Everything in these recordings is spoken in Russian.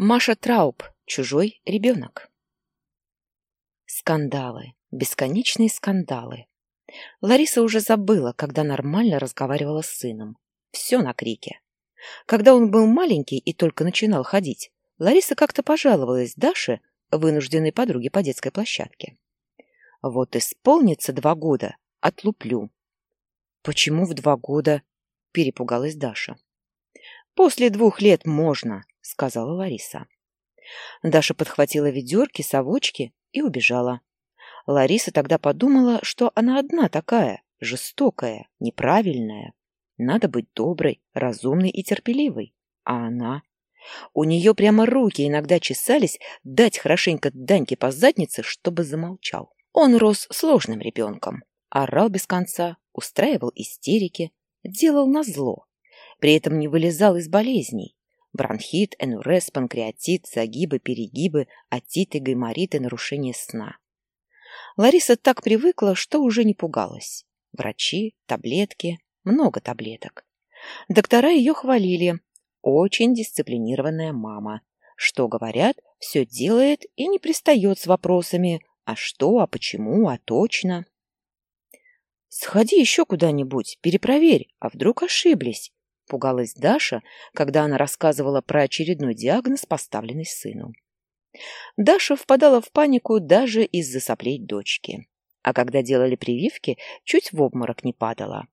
Маша Трауб. Чужой ребенок. Скандалы. Бесконечные скандалы. Лариса уже забыла, когда нормально разговаривала с сыном. Все на крике. Когда он был маленький и только начинал ходить, Лариса как-то пожаловалась Даше, вынужденной подруге по детской площадке. «Вот исполнится два года, отлуплю». «Почему в два года?» – перепугалась Даша. «После двух лет можно», — сказала Лариса. Даша подхватила ведерки, совочки и убежала. Лариса тогда подумала, что она одна такая, жестокая, неправильная. Надо быть доброй, разумной и терпеливой. А она... У нее прямо руки иногда чесались дать хорошенько Даньке по заднице, чтобы замолчал. Он рос сложным ребенком, орал без конца, устраивал истерики, делал назло при этом не вылезал из болезней. Бронхит, энурез, панкреатит, загибы, перегибы, отиты, гаймориты, нарушение сна. Лариса так привыкла, что уже не пугалась. Врачи, таблетки, много таблеток. Доктора ее хвалили. Очень дисциплинированная мама. Что говорят, все делает и не пристает с вопросами «а что, а почему, а точно?». «Сходи еще куда-нибудь, перепроверь, а вдруг ошиблись», Пугалась Даша, когда она рассказывала про очередной диагноз, поставленный сыну. Даша впадала в панику даже из-за соплей дочки. А когда делали прививки, чуть в обморок не падала.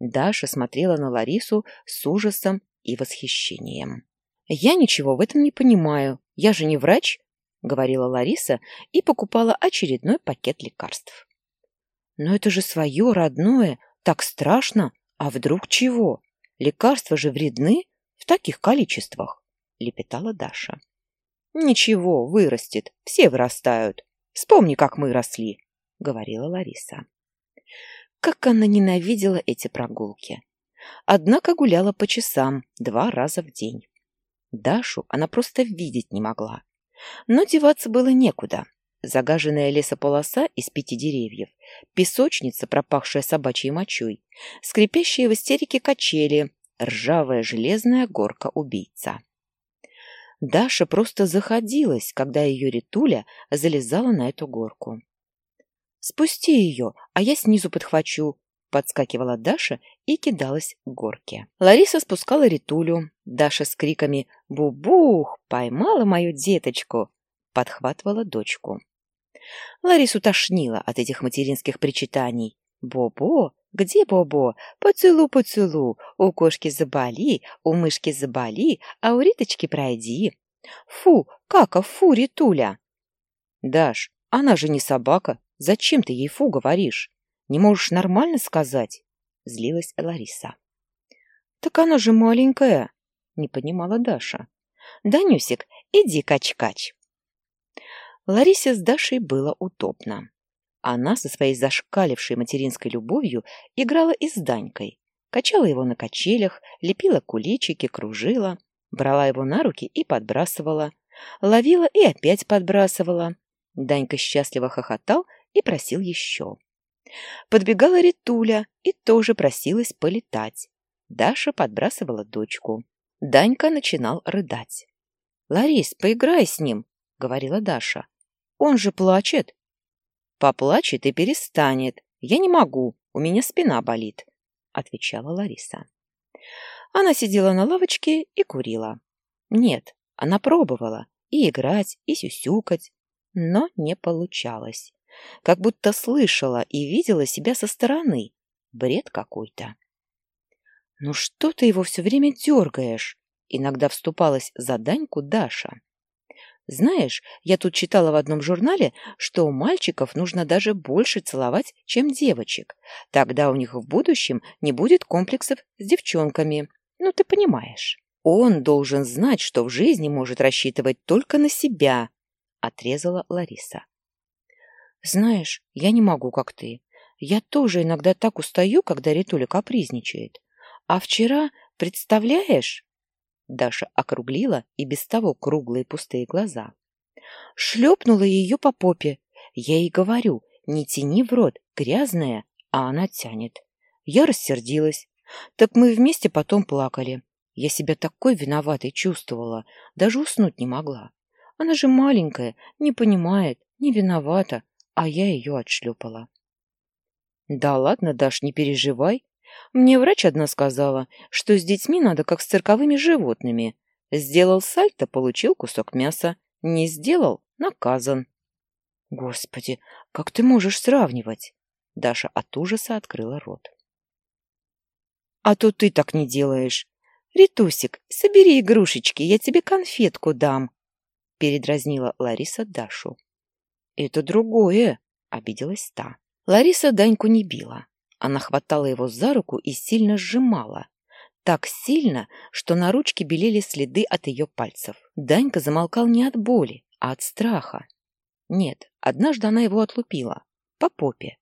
Даша смотрела на Ларису с ужасом и восхищением. «Я ничего в этом не понимаю. Я же не врач», — говорила Лариса и покупала очередной пакет лекарств. «Но это же свое, родное, так страшно. А вдруг чего?» Лекарства же вредны в таких количествах, — лепетала Даша. — Ничего, вырастет, все вырастают. Вспомни, как мы росли, — говорила Лариса. Как она ненавидела эти прогулки. Однако гуляла по часам два раза в день. Дашу она просто видеть не могла. Но деваться было некуда. Загаженная лесополоса из пяти деревьев, песочница, пропахшая собачьей мочой, скрипящие в истерике качели, ржавая железная горка-убийца. Даша просто заходилась, когда ее Ритуля залезала на эту горку. «Спусти ее, а я снизу подхвачу», — подскакивала Даша и кидалась к горке. Лариса спускала Ритулю. Даша с криками «Бубух! Поймала мою деточку!» подхватывала дочку. Ларису тошнило от этих материнских причитаний. «Бобо? Где Бобо? Поцелу, поцелу. У кошки заболи, у мышки заболи, а у Риточки пройди. Фу, кака, фу, Ритуля!» «Даш, она же не собака. Зачем ты ей фу говоришь? Не можешь нормально сказать?» Злилась Лариса. «Так она же маленькая!» Не понимала Даша. «Данюсик, иди кач-кач!» Ларисе с Дашей было удобно. Она со своей зашкалившей материнской любовью играла и с Данькой, качала его на качелях, лепила куличики, кружила, брала его на руки и подбрасывала, ловила и опять подбрасывала. Данька счастливо хохотал и просил еще. Подбегала Ритуля и тоже просилась полетать. Даша подбрасывала дочку. Данька начинал рыдать. — Ларис, поиграй с ним, — говорила Даша. Он же плачет. Поплачет и перестанет. Я не могу, у меня спина болит, отвечала Лариса. Она сидела на лавочке и курила. Нет, она пробовала и играть, и сюсюкать, но не получалось. Как будто слышала и видела себя со стороны. Бред какой-то. «Ну что ты его все время дергаешь?» Иногда вступалась за Даньку Даша. Знаешь, я тут читала в одном журнале, что у мальчиков нужно даже больше целовать, чем девочек. Тогда у них в будущем не будет комплексов с девчонками. Ну, ты понимаешь. Он должен знать, что в жизни может рассчитывать только на себя, — отрезала Лариса. Знаешь, я не могу, как ты. Я тоже иногда так устаю, когда Ритуля капризничает. А вчера, представляешь, Даша округлила и без того круглые пустые глаза. Шлепнула ее по попе. Я ей говорю, не тяни в рот, грязная, а она тянет. Я рассердилась. Так мы вместе потом плакали. Я себя такой виноватой чувствовала, даже уснуть не могла. Она же маленькая, не понимает, не виновата, а я ее отшлепала. Да ладно, Даш, не переживай. Мне врач одна сказала, что с детьми надо как с цирковыми животными. Сделал сальто, получил кусок мяса. Не сделал — наказан. Господи, как ты можешь сравнивать? Даша от ужаса открыла рот. А то ты так не делаешь. Ритусик, собери игрушечки, я тебе конфетку дам. Передразнила Лариса Дашу. Это другое, обиделась та. Лариса Даньку не била. Она хватала его за руку и сильно сжимала. Так сильно, что на ручке белели следы от ее пальцев. Данька замолкал не от боли, а от страха. Нет, однажды она его отлупила. По попе.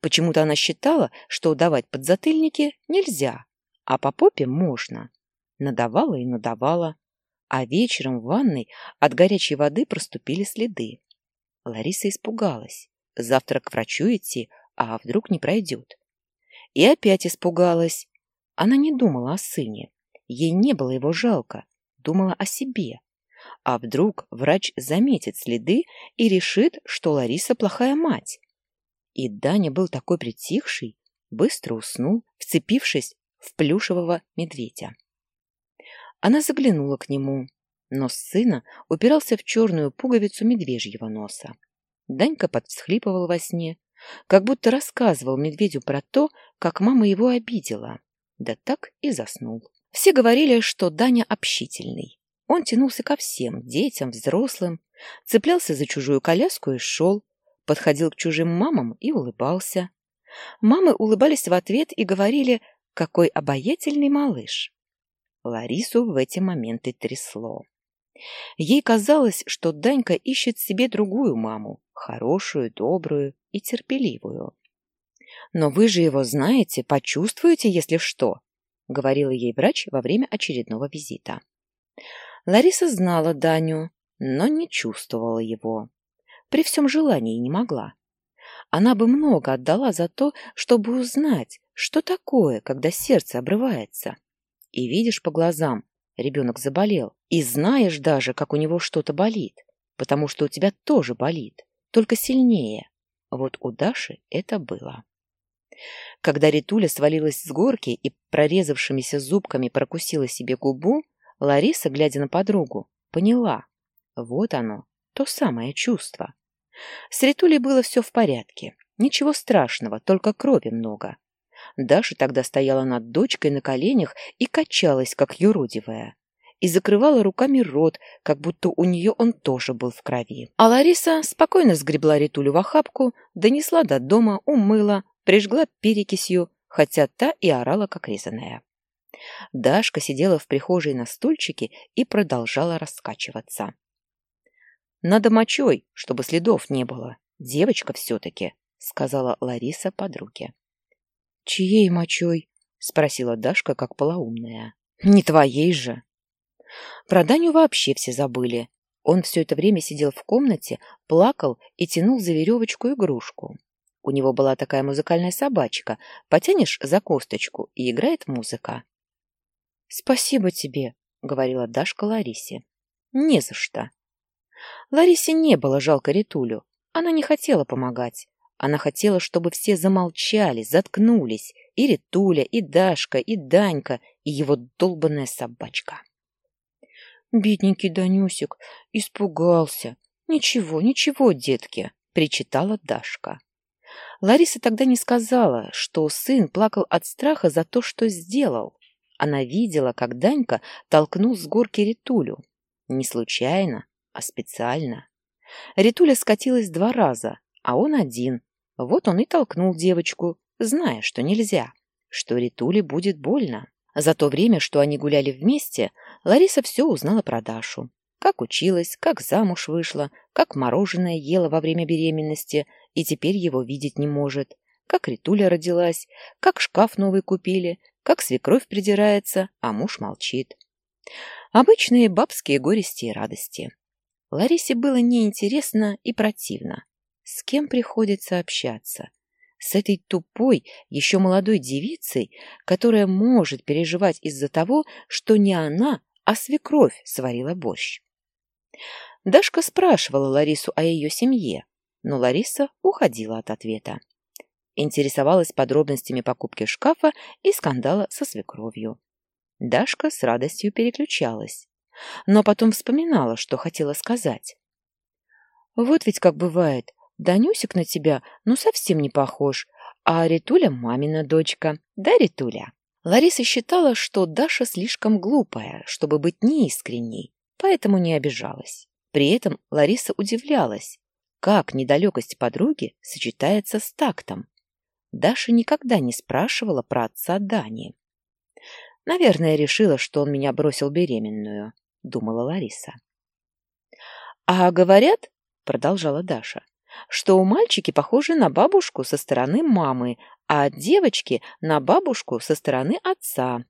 Почему-то она считала, что давать подзатыльники нельзя, а по попе можно. Надавала и надавала. А вечером в ванной от горячей воды проступили следы. Лариса испугалась. Завтра к врачу идти, а вдруг не пройдет. И опять испугалась. Она не думала о сыне. Ей не было его жалко. Думала о себе. А вдруг врач заметит следы и решит, что Лариса плохая мать. И Даня был такой притихший, быстро уснул, вцепившись в плюшевого медведя. Она заглянула к нему. Нос сына упирался в черную пуговицу медвежьего носа. Данька подсхлипывал во сне, как будто рассказывал медведю про то, как мама его обидела. Да так и заснул. Все говорили, что Даня общительный. Он тянулся ко всем, детям, взрослым, цеплялся за чужую коляску и шел, подходил к чужим мамам и улыбался. Мамы улыбались в ответ и говорили «Какой обаятельный малыш!». Ларису в эти моменты трясло. Ей казалось, что Данька ищет себе другую маму, хорошую, добрую и терпеливую. «Но вы же его знаете, почувствуете, если что», — говорила ей врач во время очередного визита. Лариса знала Даню, но не чувствовала его. При всем желании не могла. Она бы много отдала за то, чтобы узнать, что такое, когда сердце обрывается. И видишь по глазам, ребенок заболел, и знаешь даже, как у него что-то болит, потому что у тебя тоже болит, только сильнее. Вот у Даши это было. Когда Ритуля свалилась с горки и прорезавшимися зубками прокусила себе губу, Лариса, глядя на подругу, поняла. Вот оно, то самое чувство. С Ритулей было все в порядке. Ничего страшного, только крови много. Даша тогда стояла над дочкой на коленях и качалась, как юродивая. И закрывала руками рот, как будто у нее он тоже был в крови. А Лариса спокойно сгребла Ритулю в охапку, донесла до дома, умыла, прижгла перекисью, хотя та и орала, как резаная. Дашка сидела в прихожей на стульчике и продолжала раскачиваться. «Надо мочой, чтобы следов не было. Девочка все-таки», — сказала Лариса подруге. «Чьей мочой?» — спросила Дашка, как полоумная. «Не твоей же». Про Даню вообще все забыли. Он все это время сидел в комнате, плакал и тянул за веревочку игрушку. У него была такая музыкальная собачка. Потянешь за косточку, и играет музыка. «Спасибо тебе», — говорила Дашка Ларисе. «Не за что». Ларисе не было жалко Ритулю. Она не хотела помогать. Она хотела, чтобы все замолчали, заткнулись. И Ритуля, и Дашка, и Данька, и его долбанная собачка. «Бедненький Данюсик испугался. Ничего, ничего, детки», — причитала Дашка. Лариса тогда не сказала, что сын плакал от страха за то, что сделал. Она видела, как Данька толкнул с горки Ритулю. Не случайно, а специально. Ритуля скатилась два раза, а он один. Вот он и толкнул девочку, зная, что нельзя, что Ритуле будет больно. За то время, что они гуляли вместе, Лариса все узнала про Дашу. Как училась, как замуж вышла, как мороженое ела во время беременности и теперь его видеть не может, как Ритуля родилась, как шкаф новый купили, как свекровь придирается, а муж молчит. Обычные бабские горести и радости. Ларисе было неинтересно и противно. С кем приходится общаться? с этой тупой, еще молодой девицей, которая может переживать из-за того, что не она, а свекровь сварила борщ. Дашка спрашивала Ларису о ее семье, но Лариса уходила от ответа. Интересовалась подробностями покупки шкафа и скандала со свекровью. Дашка с радостью переключалась, но потом вспоминала, что хотела сказать. «Вот ведь как бывает, Данюсик на тебя ну совсем не похож, а Ритуля мамина дочка. Да, Ритуля?» Лариса считала, что Даша слишком глупая, чтобы быть неискренней, поэтому не обижалась. При этом Лариса удивлялась, как недалекость подруги сочетается с тактом. Даша никогда не спрашивала про отца Дани. «Наверное, решила, что он меня бросил беременную», — думала Лариса. «А говорят, — продолжала Даша, — что у мальчики похожи на бабушку со стороны мамы, а девочки — на бабушку со стороны отца.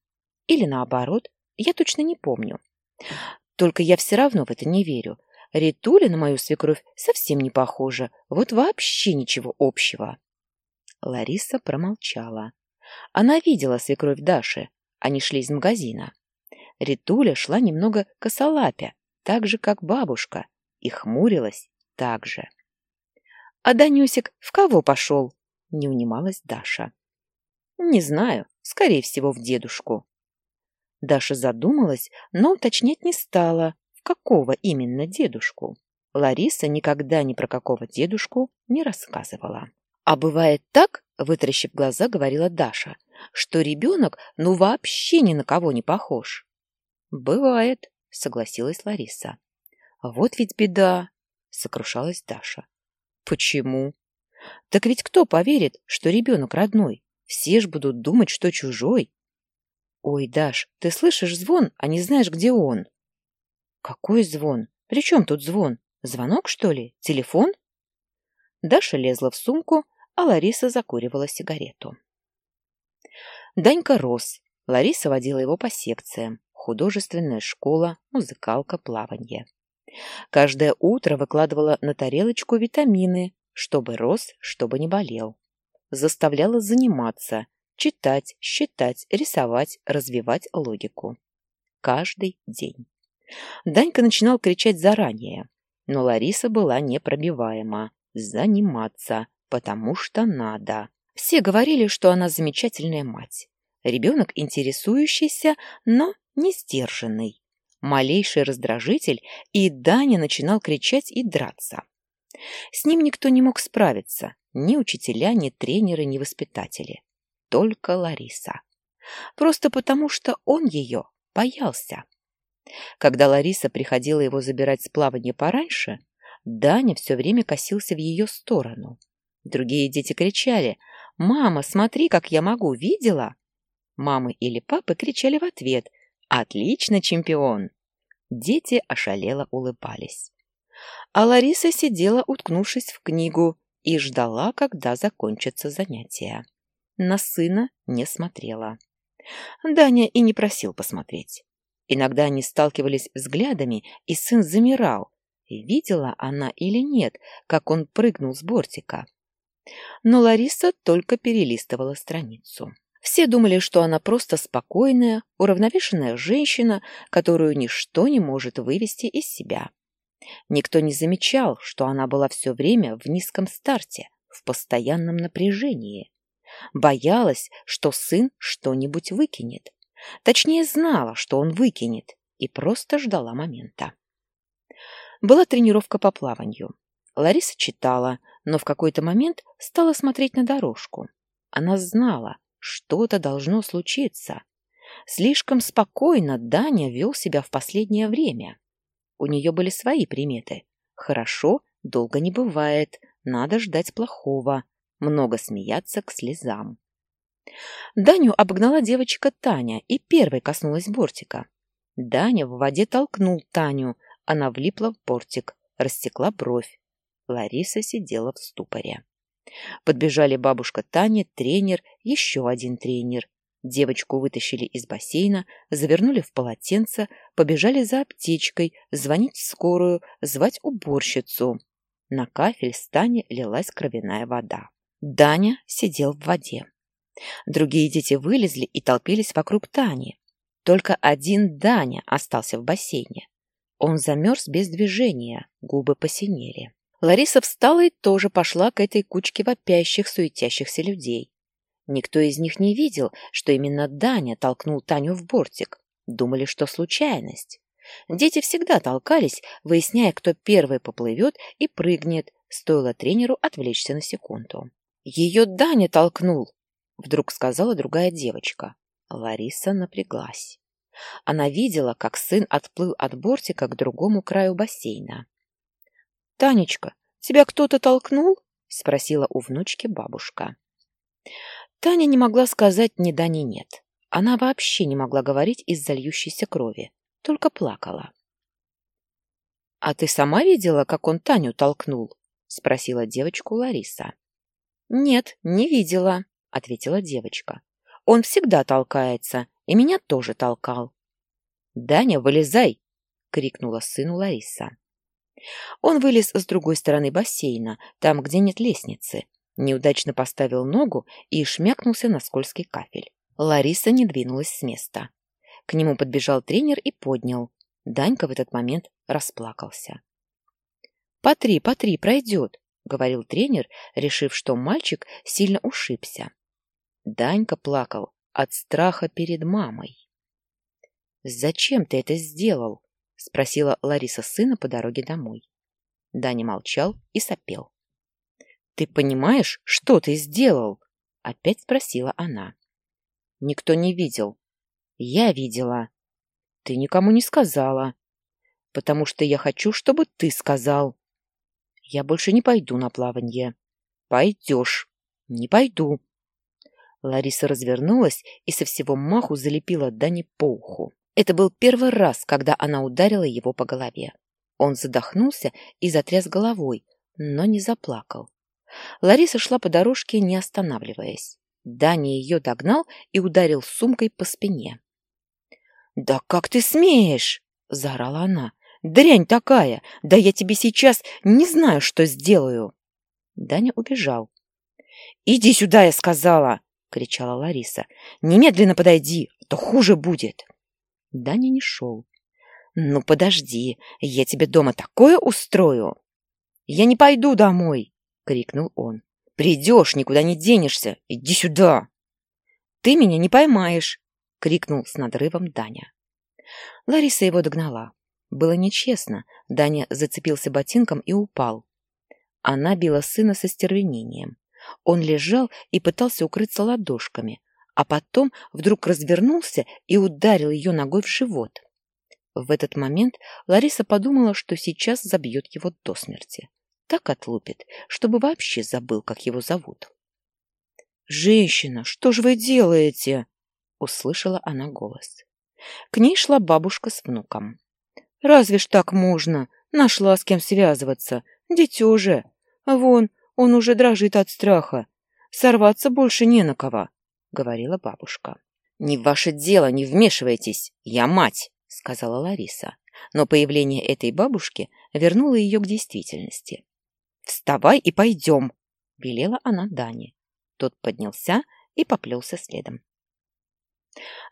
Или наоборот, я точно не помню. Только я все равно в это не верю. Ритуля на мою свекровь совсем не похожа, вот вообще ничего общего. Лариса промолчала. Она видела свекровь Даши, они шли из магазина. Ритуля шла немного косолапя, так же, как бабушка, и хмурилась так же. — А Данюсик в кого пошел? — не унималась Даша. — Не знаю, скорее всего, в дедушку. Даша задумалась, но уточнять не стала, какого именно дедушку. Лариса никогда ни про какого дедушку не рассказывала. А бывает так, вытаращив глаза, говорила Даша, что ребенок ну вообще ни на кого не похож. Бывает, согласилась Лариса. Вот ведь беда, сокрушалась Даша. Почему? Так ведь кто поверит, что ребенок родной? Все ж будут думать, что чужой. Ой, Даш, ты слышишь звон, а не знаешь, где он. Какой звон? При чем тут звон? Звонок, что ли? Телефон? Даша лезла в сумку, а Лариса закуривала сигарету. Данька рос. Лариса водила его по секциям. Художественная школа, музыкалка, плавание. Каждое утро выкладывала на тарелочку витамины, чтобы рос, чтобы не болел. Заставляла заниматься, читать, считать, рисовать, развивать логику. Каждый день. Данька начинал кричать заранее, но Лариса была непробиваема. Заниматься, потому что надо. Все говорили, что она замечательная мать. Ребенок интересующийся, но не сдержанный. Малейший раздражитель, и Даня начинал кричать и драться. С ним никто не мог справиться, ни учителя, ни тренеры, ни воспитатели. Только Лариса. Просто потому, что он ее боялся. Когда Лариса приходила его забирать с плавания пораньше, Даня все время косился в ее сторону. Другие дети кричали «Мама, смотри, как я могу, видела?» Мамы или папы кричали в ответ «Отлично, чемпион!» Дети ошалело улыбались. А Лариса сидела, уткнувшись в книгу, и ждала, когда закончится занятие. На сына не смотрела. Даня и не просил посмотреть. Иногда они сталкивались взглядами, и сын замирал. Видела она или нет, как он прыгнул с бортика. Но Лариса только перелистывала страницу. Все думали, что она просто спокойная, уравновешенная женщина, которую ничто не может вывести из себя. Никто не замечал, что она была все время в низком старте, в постоянном напряжении. Боялась, что сын что-нибудь выкинет. Точнее, знала, что он выкинет, и просто ждала момента. Была тренировка по плаванию. Лариса читала, но в какой-то момент стала смотреть на дорожку. Она знала, что-то должно случиться. Слишком спокойно Даня вел себя в последнее время. У нее были свои приметы. Хорошо долго не бывает, надо ждать плохого, много смеяться к слезам. Даню обогнала девочка Таня и первой коснулась бортика. Даня в воде толкнул Таню, она влипла в бортик, растекла бровь. Лариса сидела в ступоре. Подбежали бабушка Таня, тренер, еще один тренер. Девочку вытащили из бассейна, завернули в полотенце, побежали за аптечкой, звонить в скорую, звать уборщицу. На кафель с Тани лилась кровяная вода. Даня сидел в воде. Другие дети вылезли и толпились вокруг Тани. Только один Даня остался в бассейне. Он замерз без движения, губы посинели. Лариса встала и тоже пошла к этой кучке вопящих, суетящихся людей. Никто из них не видел, что именно Даня толкнул Таню в бортик. Думали, что случайность. Дети всегда толкались, выясняя, кто первый поплывет и прыгнет, стоило тренеру отвлечься на секунду. «Ее Даня толкнул!» — вдруг сказала другая девочка. Лариса напряглась. Она видела, как сын отплыл от бортика к другому краю бассейна. «Танечка, тебя кто-то толкнул?» — спросила у внучки бабушка. Таня не могла сказать ни да, ни нет. Она вообще не могла говорить из-за льющейся крови, только плакала. «А ты сама видела, как он Таню толкнул?» — спросила девочку Лариса. «Нет, не видела», — ответила девочка. «Он всегда толкается, и меня тоже толкал». «Даня, вылезай!» — крикнула сыну Лариса. Он вылез с другой стороны бассейна, там, где нет лестницы, неудачно поставил ногу и шмякнулся на скользкий кафель. Лариса не двинулась с места. К нему подбежал тренер и поднял. Данька в этот момент расплакался. «По три, по три, пройдет», — говорил тренер, решив, что мальчик сильно ушибся. Данька плакал от страха перед мамой. «Зачем ты это сделал?» — спросила Лариса сына по дороге домой. Даня молчал и сопел. «Ты понимаешь, что ты сделал?» — опять спросила она. «Никто не видел». «Я видела». «Ты никому не сказала». «Потому что я хочу, чтобы ты сказал». «Я больше не пойду на плаванье». «Пойдешь». «Не пойду». Лариса развернулась и со всего маху залепила Дани по уху. Это был первый раз, когда она ударила его по голове. Он задохнулся и затряс головой, но не заплакал. Лариса шла по дорожке, не останавливаясь. Даня ее догнал и ударил сумкой по спине. «Да как ты смеешь?» — заорала она. «Дрянь такая! Да я тебе сейчас не знаю, что сделаю!» Даня убежал. «Иди сюда, я сказала!» — кричала Лариса. «Немедленно подойди, а то хуже будет!» Даня не шел. «Ну, подожди, я тебе дома такое устрою!» «Я не пойду домой!» — крикнул он. «Придешь, никуда не денешься! Иди сюда!» «Ты меня не поймаешь!» — крикнул с надрывом Даня. Лариса его догнала. Было нечестно. Даня зацепился ботинком и упал. Она била сына со стервенением. Он лежал и пытался укрыться ладошками, а потом вдруг развернулся и ударил ее ногой в живот. В этот момент Лариса подумала, что сейчас забьет его до смерти. Так отлупит, чтобы вообще забыл, как его зовут. «Женщина, что же вы делаете?» — услышала она голос. К ней шла бабушка с внуком. «Разве ж так можно? Нашла с кем связываться. Дитё же. Вон, он уже дрожит от страха. Сорваться больше не на кого. — говорила бабушка. «Не ваше дело, не вмешивайтесь, я мать», — сказала Лариса. Но появление этой бабушки вернуло ее к действительности. «Вставай и пойдем», — велела она Дане. Тот поднялся и поплелся следом.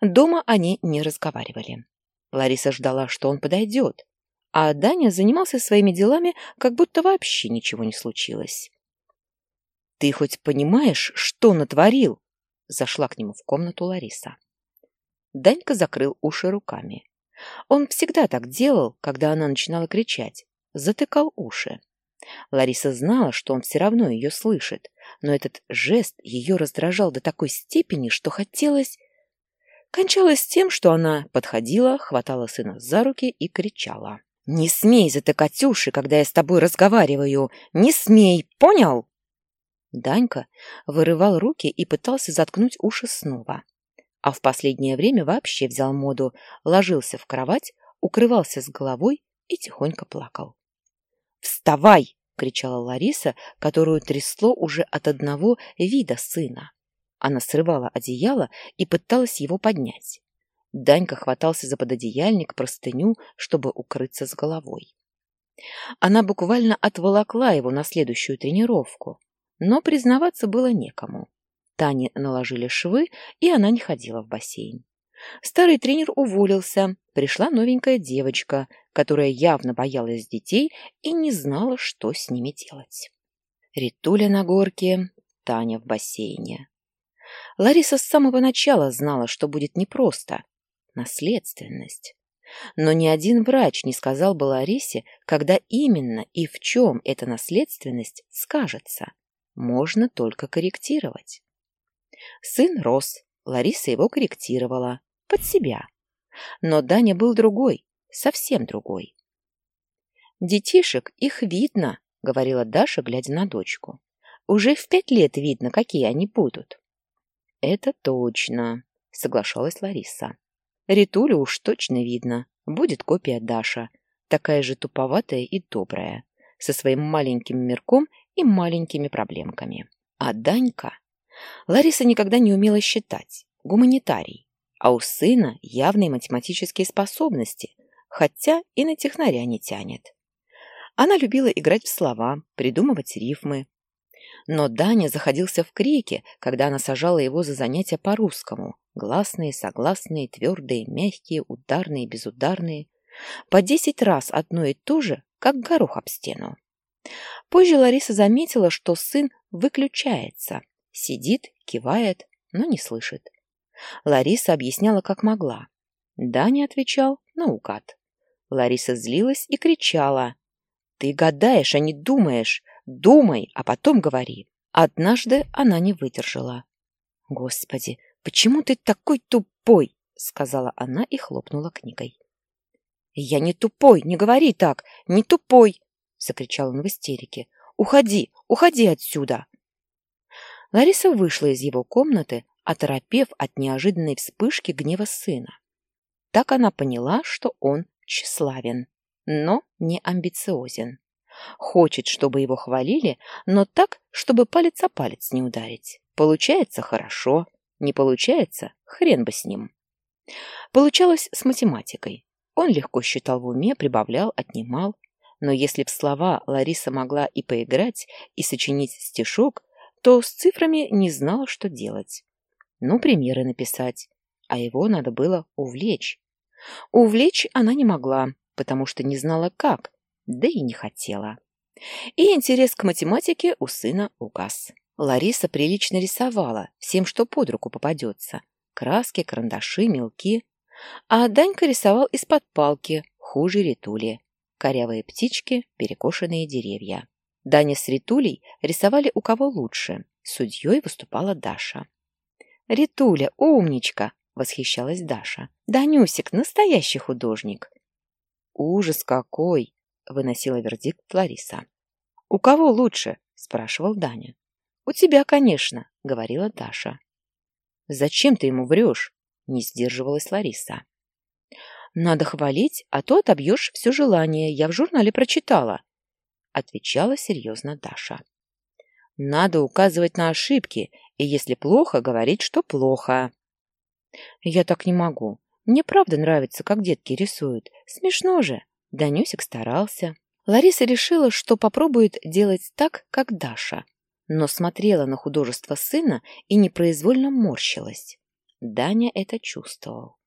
Дома они не разговаривали. Лариса ждала, что он подойдет, а Даня занимался своими делами, как будто вообще ничего не случилось. «Ты хоть понимаешь, что натворил?» Зашла к нему в комнату Лариса. Данька закрыл уши руками. Он всегда так делал, когда она начинала кричать. Затыкал уши. Лариса знала, что он все равно ее слышит, но этот жест ее раздражал до такой степени, что хотелось... Кончалось тем, что она подходила, хватала сына за руки и кричала. «Не смей затыкать уши, когда я с тобой разговариваю! Не смей, понял?» Данька вырывал руки и пытался заткнуть уши снова. А в последнее время вообще взял моду, ложился в кровать, укрывался с головой и тихонько плакал. «Вставай!» — кричала Лариса, которую трясло уже от одного вида сына. Она срывала одеяло и пыталась его поднять. Данька хватался за пододеяльник, простыню, чтобы укрыться с головой. Она буквально отволокла его на следующую тренировку. Но признаваться было некому. Тане наложили швы, и она не ходила в бассейн. Старый тренер уволился, пришла новенькая девочка, которая явно боялась детей и не знала, что с ними делать. Ритуля на горке, Таня в бассейне. Лариса с самого начала знала, что будет непросто. Наследственность. Но ни один врач не сказал бы Ларисе, когда именно и в чем эта наследственность скажется. Можно только корректировать. Сын рос, Лариса его корректировала. Под себя. Но Даня был другой, совсем другой. «Детишек, их видно», — говорила Даша, глядя на дочку. «Уже в пять лет видно, какие они будут». «Это точно», — соглашалась Лариса. Ритулю уж точно видно. Будет копия Даша. Такая же туповатая и добрая. Со своим маленьким мирком и маленькими проблемками. А Данька... Лариса никогда не умела считать. Гуманитарий. А у сына явные математические способности, хотя и на технаря не тянет. Она любила играть в слова, придумывать рифмы. Но Даня заходился в крике, когда она сажала его за занятия по-русскому, Гласные, согласные, твердые, мягкие, ударные, безударные. По десять раз одно и то же, как горох об стену. Позже Лариса заметила, что сын выключается, сидит, кивает, но не слышит. Лариса объясняла, как могла. Даня отвечал наугад. Лариса злилась и кричала. «Ты гадаешь, а не думаешь. Думай, а потом говори». Однажды она не выдержала. «Господи, «Почему ты такой тупой?» — сказала она и хлопнула книгой. «Я не тупой, не говори так, не тупой!» — закричал он в истерике. «Уходи, уходи отсюда!» Лариса вышла из его комнаты, оторопев от неожиданной вспышки гнева сына. Так она поняла, что он тщеславен, но не амбициозен. Хочет, чтобы его хвалили, но так, чтобы палец о палец не ударить. Получается хорошо, не получается? Хрен бы с ним. Получалось с математикой. Он легко считал в уме, прибавлял, отнимал. Но если б слова Лариса могла и поиграть, и сочинить стишок, то с цифрами не знала, что делать. Ну, примеры написать. А его надо было увлечь. Увлечь она не могла, потому что не знала как, да и не хотела. И интерес к математике у сына угас. Лариса прилично рисовала всем, что под руку попадется. Краски, карандаши, мелки. А Данька рисовал из-под палки, хуже ритули. Корявые птички, перекошенные деревья. Даня с Ритулей рисовали у кого лучше. Судьей выступала Даша. «Ритуля, умничка!» — восхищалась Даша. «Данюсик, настоящий художник!» «Ужас какой!» — выносила вердикт Лариса. «У кого лучше?» — спрашивал Даня. «У тебя, конечно», — говорила Даша. «Зачем ты ему врешь?» — не сдерживалась Лариса. «Надо хвалить, а то отобьешь все желание, я в журнале прочитала», — отвечала серьезно Даша. «Надо указывать на ошибки, и если плохо, говорить, что плохо». «Я так не могу. Мне правда нравится, как детки рисуют. Смешно же». Данюсик старался. Лариса решила, что попробует делать так, как Даша но смотрела на художество сына и непроизвольно морщилась. Даня это чувствовал.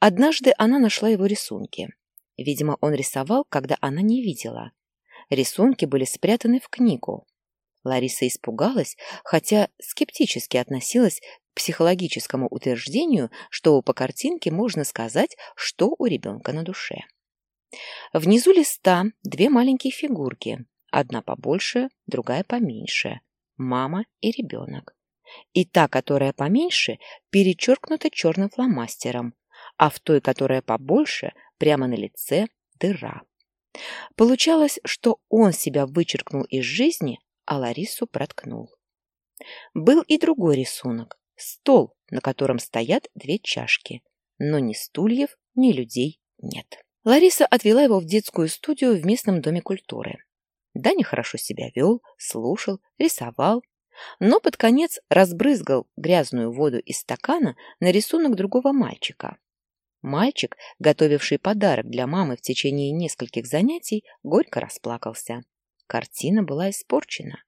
Однажды она нашла его рисунки. Видимо, он рисовал, когда она не видела. Рисунки были спрятаны в книгу. Лариса испугалась, хотя скептически относилась к психологическому утверждению, что по картинке можно сказать, что у ребенка на душе. Внизу листа две маленькие фигурки, Одна побольше, другая поменьше. Мама и ребенок. И та, которая поменьше, перечеркнута черным фломастером, а в той, которая побольше, прямо на лице дыра. Получалось, что он себя вычеркнул из жизни, а Ларису проткнул. Был и другой рисунок. Стол, на котором стоят две чашки. Но ни стульев, ни людей нет. Лариса отвела его в детскую студию в местном доме культуры. Даня хорошо себя вел, слушал, рисовал, но под конец разбрызгал грязную воду из стакана на рисунок другого мальчика. Мальчик, готовивший подарок для мамы в течение нескольких занятий, горько расплакался. Картина была испорчена.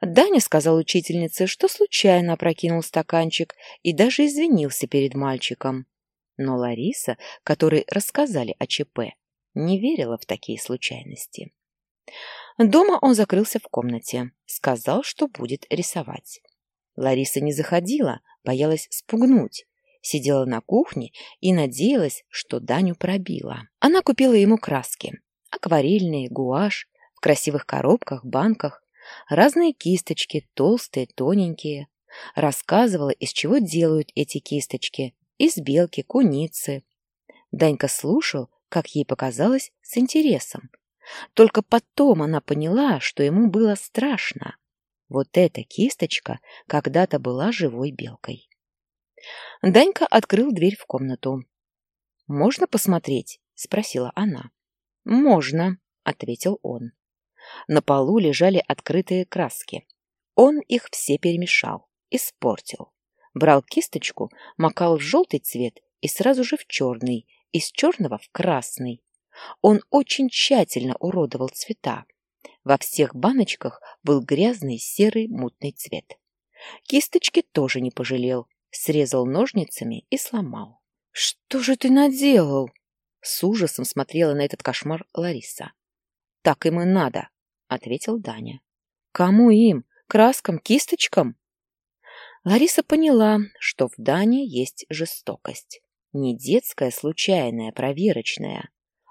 Даня сказал учительнице, что случайно опрокинул стаканчик и даже извинился перед мальчиком. Но Лариса, которой рассказали о ЧП, не верила в такие случайности. Дома он закрылся в комнате, сказал, что будет рисовать. Лариса не заходила, боялась спугнуть. Сидела на кухне и надеялась, что Даню пробила. Она купила ему краски. Акварельные, гуашь, в красивых коробках, банках, разные кисточки, толстые, тоненькие. Рассказывала, из чего делают эти кисточки. Из белки, куницы. Данька слушал, как ей показалось, с интересом. Только потом она поняла, что ему было страшно. Вот эта кисточка когда-то была живой белкой. Данька открыл дверь в комнату. «Можно посмотреть?» — спросила она. «Можно», — ответил он. На полу лежали открытые краски. Он их все перемешал, испортил. Брал кисточку, макал в желтый цвет и сразу же в черный, из черного в красный. Он очень тщательно уродовал цвета. Во всех баночках был грязный серый мутный цвет. Кисточки тоже не пожалел, срезал ножницами и сломал. «Что же ты наделал?» С ужасом смотрела на этот кошмар Лариса. «Так им и надо», — ответил Даня. «Кому им? Краскам, кисточкам?» Лариса поняла, что в Дане есть жестокость. Не детская, случайная, проверочная,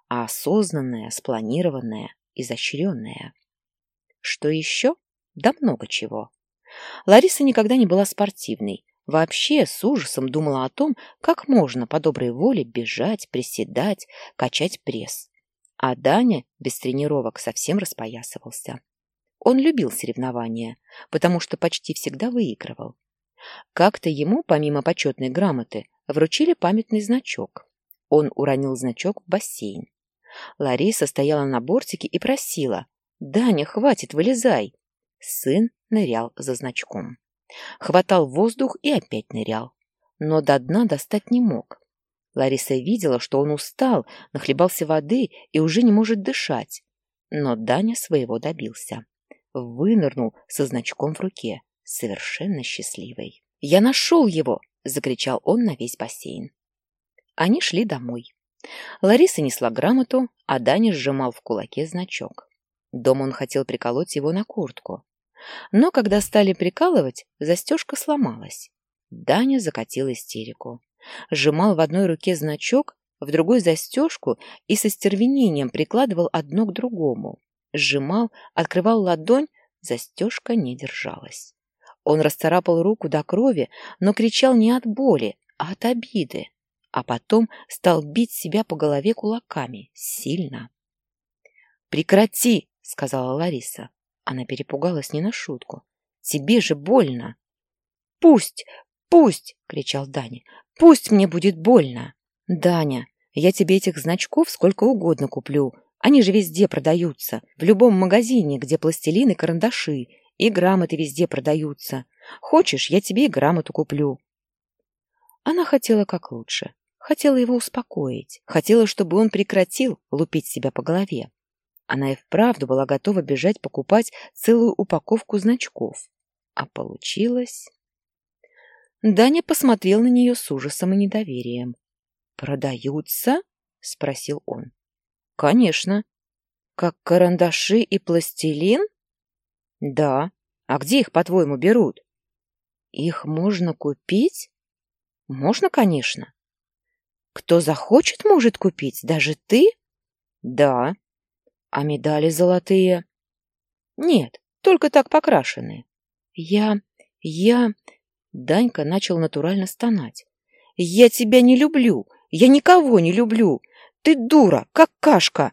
а осознанная, спланированная, изощренная. Что еще? Да много чего. Лариса никогда не была спортивной, вообще с ужасом думала о том, как можно по доброй воле бежать, приседать, качать пресс. А Даня без тренировок совсем распоясывался. Он любил соревнования, потому что почти всегда выигрывал. Как-то ему, помимо почетной грамоты, вручили памятный значок. Он уронил значок в бассейн. Лариса стояла на бортике и просила «Даня, хватит, вылезай!» Сын нырял за значком. Хватал воздух и опять нырял. Но до дна достать не мог. Лариса видела, что он устал, нахлебался воды и уже не может дышать. Но Даня своего добился. Вынырнул со значком в руке, совершенно счастливый. «Я нашел его!» — закричал он на весь бассейн. Они шли домой. Лариса несла грамоту, а Даня сжимал в кулаке значок. Дома он хотел приколоть его на куртку. Но когда стали прикалывать, застежка сломалась. Даня закатил истерику. Сжимал в одной руке значок, в другой застежку и со стервенением прикладывал одно к другому. Сжимал, открывал ладонь, застежка не держалась. Он расцарапал руку до крови, но кричал не от боли, а от обиды а потом стал бить себя по голове кулаками. Сильно. «Прекрати!» — сказала Лариса. Она перепугалась не на шутку. «Тебе же больно!» «Пусть! Пусть!» — кричал Даня. «Пусть мне будет больно!» «Даня, я тебе этих значков сколько угодно куплю. Они же везде продаются. В любом магазине, где пластилин и карандаши. И грамоты везде продаются. Хочешь, я тебе и грамоту куплю». Она хотела как лучше. Хотела его успокоить, хотела, чтобы он прекратил лупить себя по голове. Она и вправду была готова бежать покупать целую упаковку значков. А получилось... Даня посмотрел на нее с ужасом и недоверием. «Продаются?» — спросил он. «Конечно. Как карандаши и пластилин?» «Да. А где их, по-твоему, берут?» «Их можно купить?» «Можно, конечно. Кто захочет, может купить, даже ты? Да. А медали золотые? Нет, только так покрашенные. Я... я... Данька начал натурально стонать. Я тебя не люблю, я никого не люблю. Ты дура, как кашка.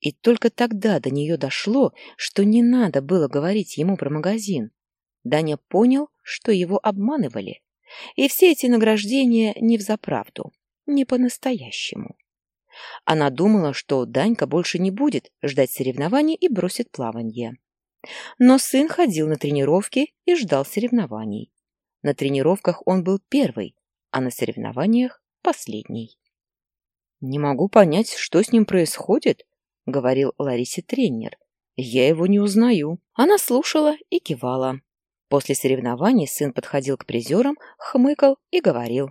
И только тогда до нее дошло, что не надо было говорить ему про магазин. Даня понял, что его обманывали. И все эти награждения не взаправду не по-настоящему. Она думала, что Данька больше не будет ждать соревнований и бросит плавание. Но сын ходил на тренировки и ждал соревнований. На тренировках он был первый, а на соревнованиях – последний. «Не могу понять, что с ним происходит», – говорил Ларисе тренер. Я его не узнаю». Она слушала и кивала. После соревнований сын подходил к призерам, хмыкал и говорил.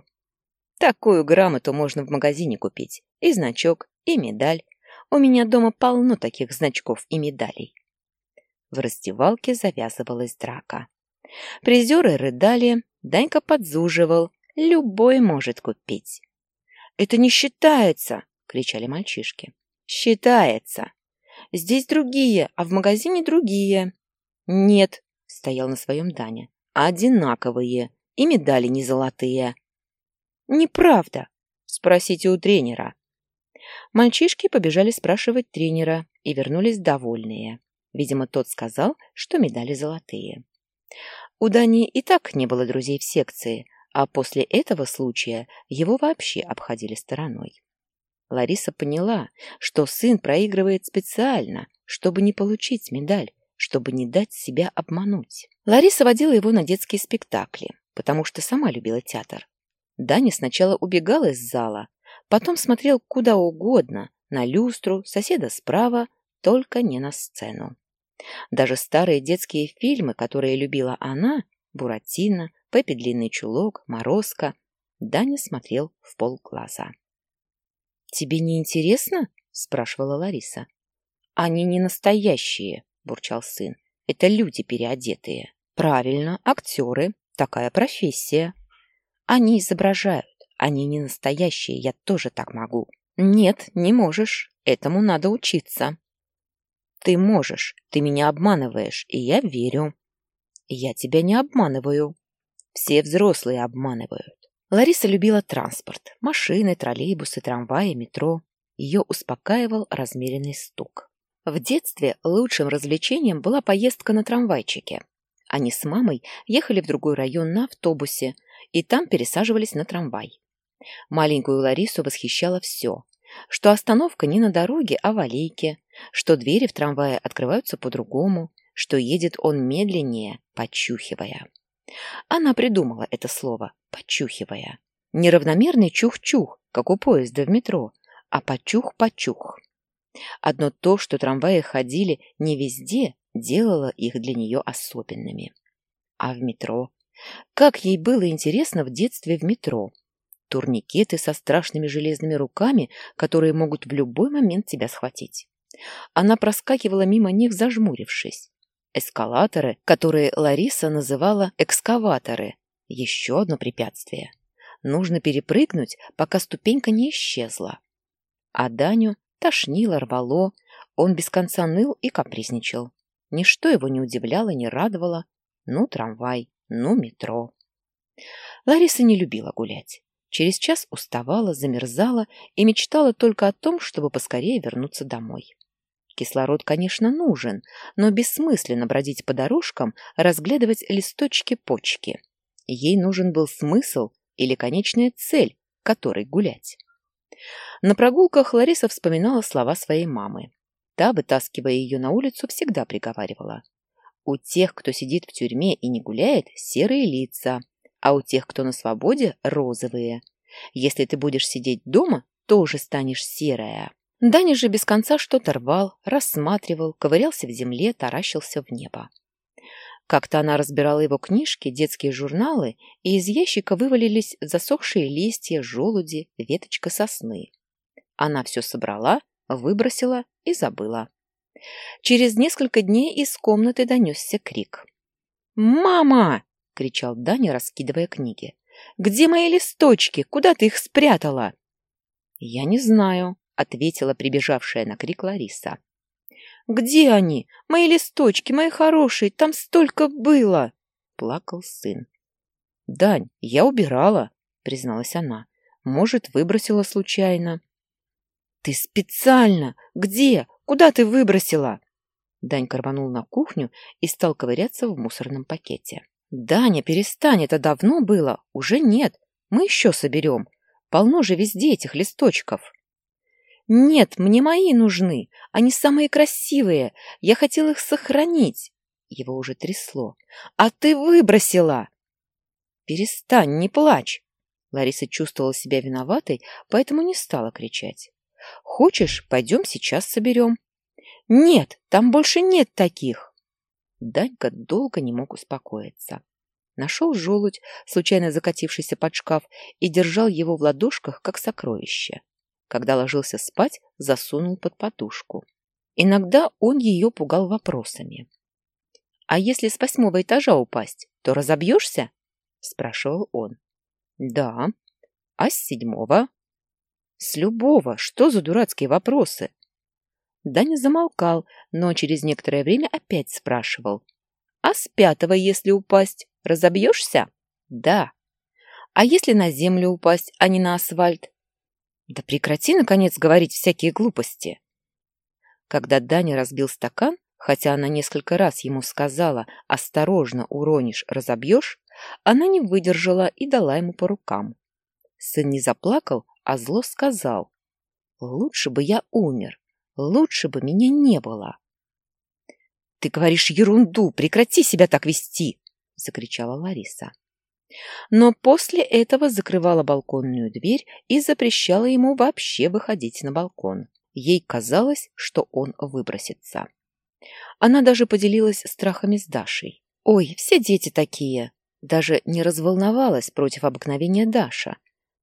«Такую грамоту можно в магазине купить. И значок, и медаль. У меня дома полно таких значков и медалей». В раздевалке завязывалась драка. Призеры рыдали, Данька подзуживал. Любой может купить. «Это не считается!» — кричали мальчишки. «Считается! Здесь другие, а в магазине другие!» «Нет!» — стоял на своем Даня. «Одинаковые, и медали не золотые!» «Неправда!» «Спросите у тренера!» Мальчишки побежали спрашивать тренера и вернулись довольные. Видимо, тот сказал, что медали золотые. У Дани и так не было друзей в секции, а после этого случая его вообще обходили стороной. Лариса поняла, что сын проигрывает специально, чтобы не получить медаль, чтобы не дать себя обмануть. Лариса водила его на детские спектакли, потому что сама любила театр. Даня сначала убегал из зала, потом смотрел куда угодно, на люстру, соседа справа, только не на сцену. Даже старые детские фильмы, которые любила она, Буратино, Пеппи Длинный Чулок, Морозко, Даня смотрел в полглаза. «Тебе не интересно?» — спрашивала Лариса. «Они не настоящие», — бурчал сын. «Это люди переодетые». «Правильно, актеры. Такая профессия». «Они изображают. Они не настоящие. Я тоже так могу». «Нет, не можешь. Этому надо учиться». Ты можешь, ты меня обманываешь, и я верю. Я тебя не обманываю. Все взрослые обманывают. Лариса любила транспорт. Машины, троллейбусы, трамваи, метро. Ее успокаивал размеренный стук. В детстве лучшим развлечением была поездка на трамвайчике. Они с мамой ехали в другой район на автобусе, и там пересаживались на трамвай. Маленькую Ларису восхищало все что остановка не на дороге, а в аллейке, что двери в трамвае открываются по-другому, что едет он медленнее, почухивая. Она придумала это слово «почухивая». Неравномерный чух-чух, как у поезда в метро, а почух-почух. Одно то, что трамваи ходили не везде, делало их для нее особенными. А в метро? Как ей было интересно в детстве в метро турникеты со страшными железными руками, которые могут в любой момент тебя схватить. Она проскакивала мимо них, зажмурившись. Эскалаторы, которые Лариса называла экскаваторы. Еще одно препятствие. Нужно перепрыгнуть, пока ступенька не исчезла. А Даню тошнило, рвало, он без конца ныл и капризничал. Ничто его не удивляло, не радовало. Ну, трамвай, ну, метро. Лариса не любила гулять. Через час уставала, замерзала и мечтала только о том, чтобы поскорее вернуться домой. Кислород, конечно, нужен, но бессмысленно бродить по дорожкам, разглядывать листочки-почки. Ей нужен был смысл или конечная цель, которой гулять. На прогулках Лариса вспоминала слова своей мамы. Та, вытаскивая ее на улицу, всегда приговаривала. «У тех, кто сидит в тюрьме и не гуляет, серые лица, а у тех, кто на свободе, розовые. Если ты будешь сидеть дома, тоже станешь серая. Даня же без конца что-то рвал, рассматривал, ковырялся в земле, таращился в небо. Как-то она разбирала его книжки, детские журналы, и из ящика вывалились засохшие листья, желуди, веточка сосны. Она все собрала, выбросила и забыла. Через несколько дней из комнаты донесся крик. «Мама!» — кричал Даня, раскидывая книги. «Где мои листочки? Куда ты их спрятала?» «Я не знаю», — ответила прибежавшая на крик Лариса. «Где они? Мои листочки, мои хорошие, там столько было!» — плакал сын. «Дань, я убирала», — призналась она. «Может, выбросила случайно». «Ты специально! Где? Куда ты выбросила?» Данька рванул на кухню и стал ковыряться в мусорном пакете. «Даня, перестань, это давно было. Уже нет. Мы еще соберем. Полно же везде этих листочков». «Нет, мне мои нужны. Они самые красивые. Я хотел их сохранить». Его уже трясло. «А ты выбросила!» «Перестань, не плачь!» Лариса чувствовала себя виноватой, поэтому не стала кричать. «Хочешь, пойдем сейчас соберем?» Нет, там больше нет таких. Данька долго не мог успокоиться. Нашел желудь, случайно закатившийся под шкаф, и держал его в ладошках, как сокровище. Когда ложился спать, засунул под подушку. Иногда он ее пугал вопросами. «А если с восьмого этажа упасть, то разобьешься?» – спрашивал он. «Да. А с седьмого?» «С любого. Что за дурацкие вопросы?» Даня замолкал, но через некоторое время опять спрашивал. «А с пятого, если упасть, разобьешься?» «Да». «А если на землю упасть, а не на асфальт?» «Да прекрати, наконец, говорить всякие глупости!» Когда Даня разбил стакан, хотя она несколько раз ему сказала «осторожно, уронишь, разобьешь», она не выдержала и дала ему по рукам. Сын не заплакал, а зло сказал «Лучше бы я умер, лучше бы меня не было». «Ты говоришь ерунду, прекрати себя так вести!» — закричала Лариса. Но после этого закрывала балконную дверь и запрещала ему вообще выходить на балкон. Ей казалось, что он выбросится. Она даже поделилась страхами с Дашей. «Ой, все дети такие!» Даже не разволновалась против обыкновения Даша.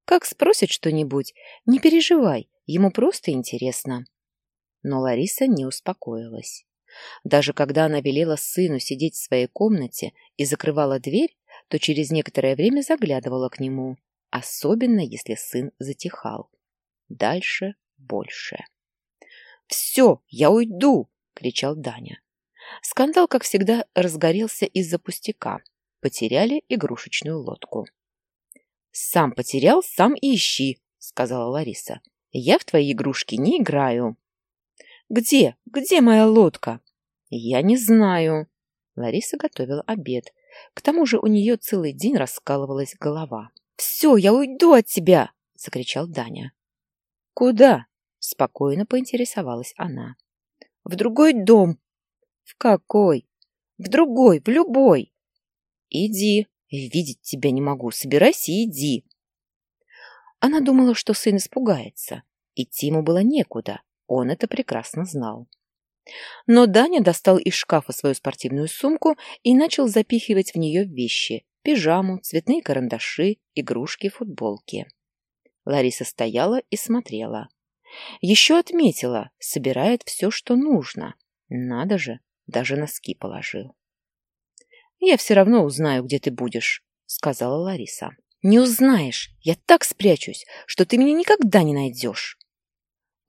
«Как спросят что-нибудь, не переживай, ему просто интересно». Но Лариса не успокоилась. Даже когда она велела сыну сидеть в своей комнате и закрывала дверь, то через некоторое время заглядывала к нему, особенно если сын затихал. Дальше больше. «Все, я уйду!» — кричал Даня. Скандал, как всегда, разгорелся из-за пустяка. Потеряли игрушечную лодку. «Сам потерял, сам и ищи», — сказала Лариса. «Я в твои игрушки не играю». «Где? Где моя лодка?» «Я не знаю». Лариса готовила обед. К тому же у нее целый день раскалывалась голова. «Все, я уйду от тебя!» — закричал Даня. «Куда?» Спокойно поинтересовалась она. В другой дом. В какой? В другой, в любой. Иди. Видеть тебя не могу. Собирайся и иди. Она думала, что сын испугается. Идти ему было некуда. Он это прекрасно знал. Но Даня достал из шкафа свою спортивную сумку и начал запихивать в нее вещи – пижаму, цветные карандаши, игрушки, футболки. Лариса стояла и смотрела. Еще отметила, собирает все, что нужно. Надо же, даже носки положил. «Я все равно узнаю, где ты будешь», — сказала Лариса. «Не узнаешь. Я так спрячусь, что ты меня никогда не найдешь».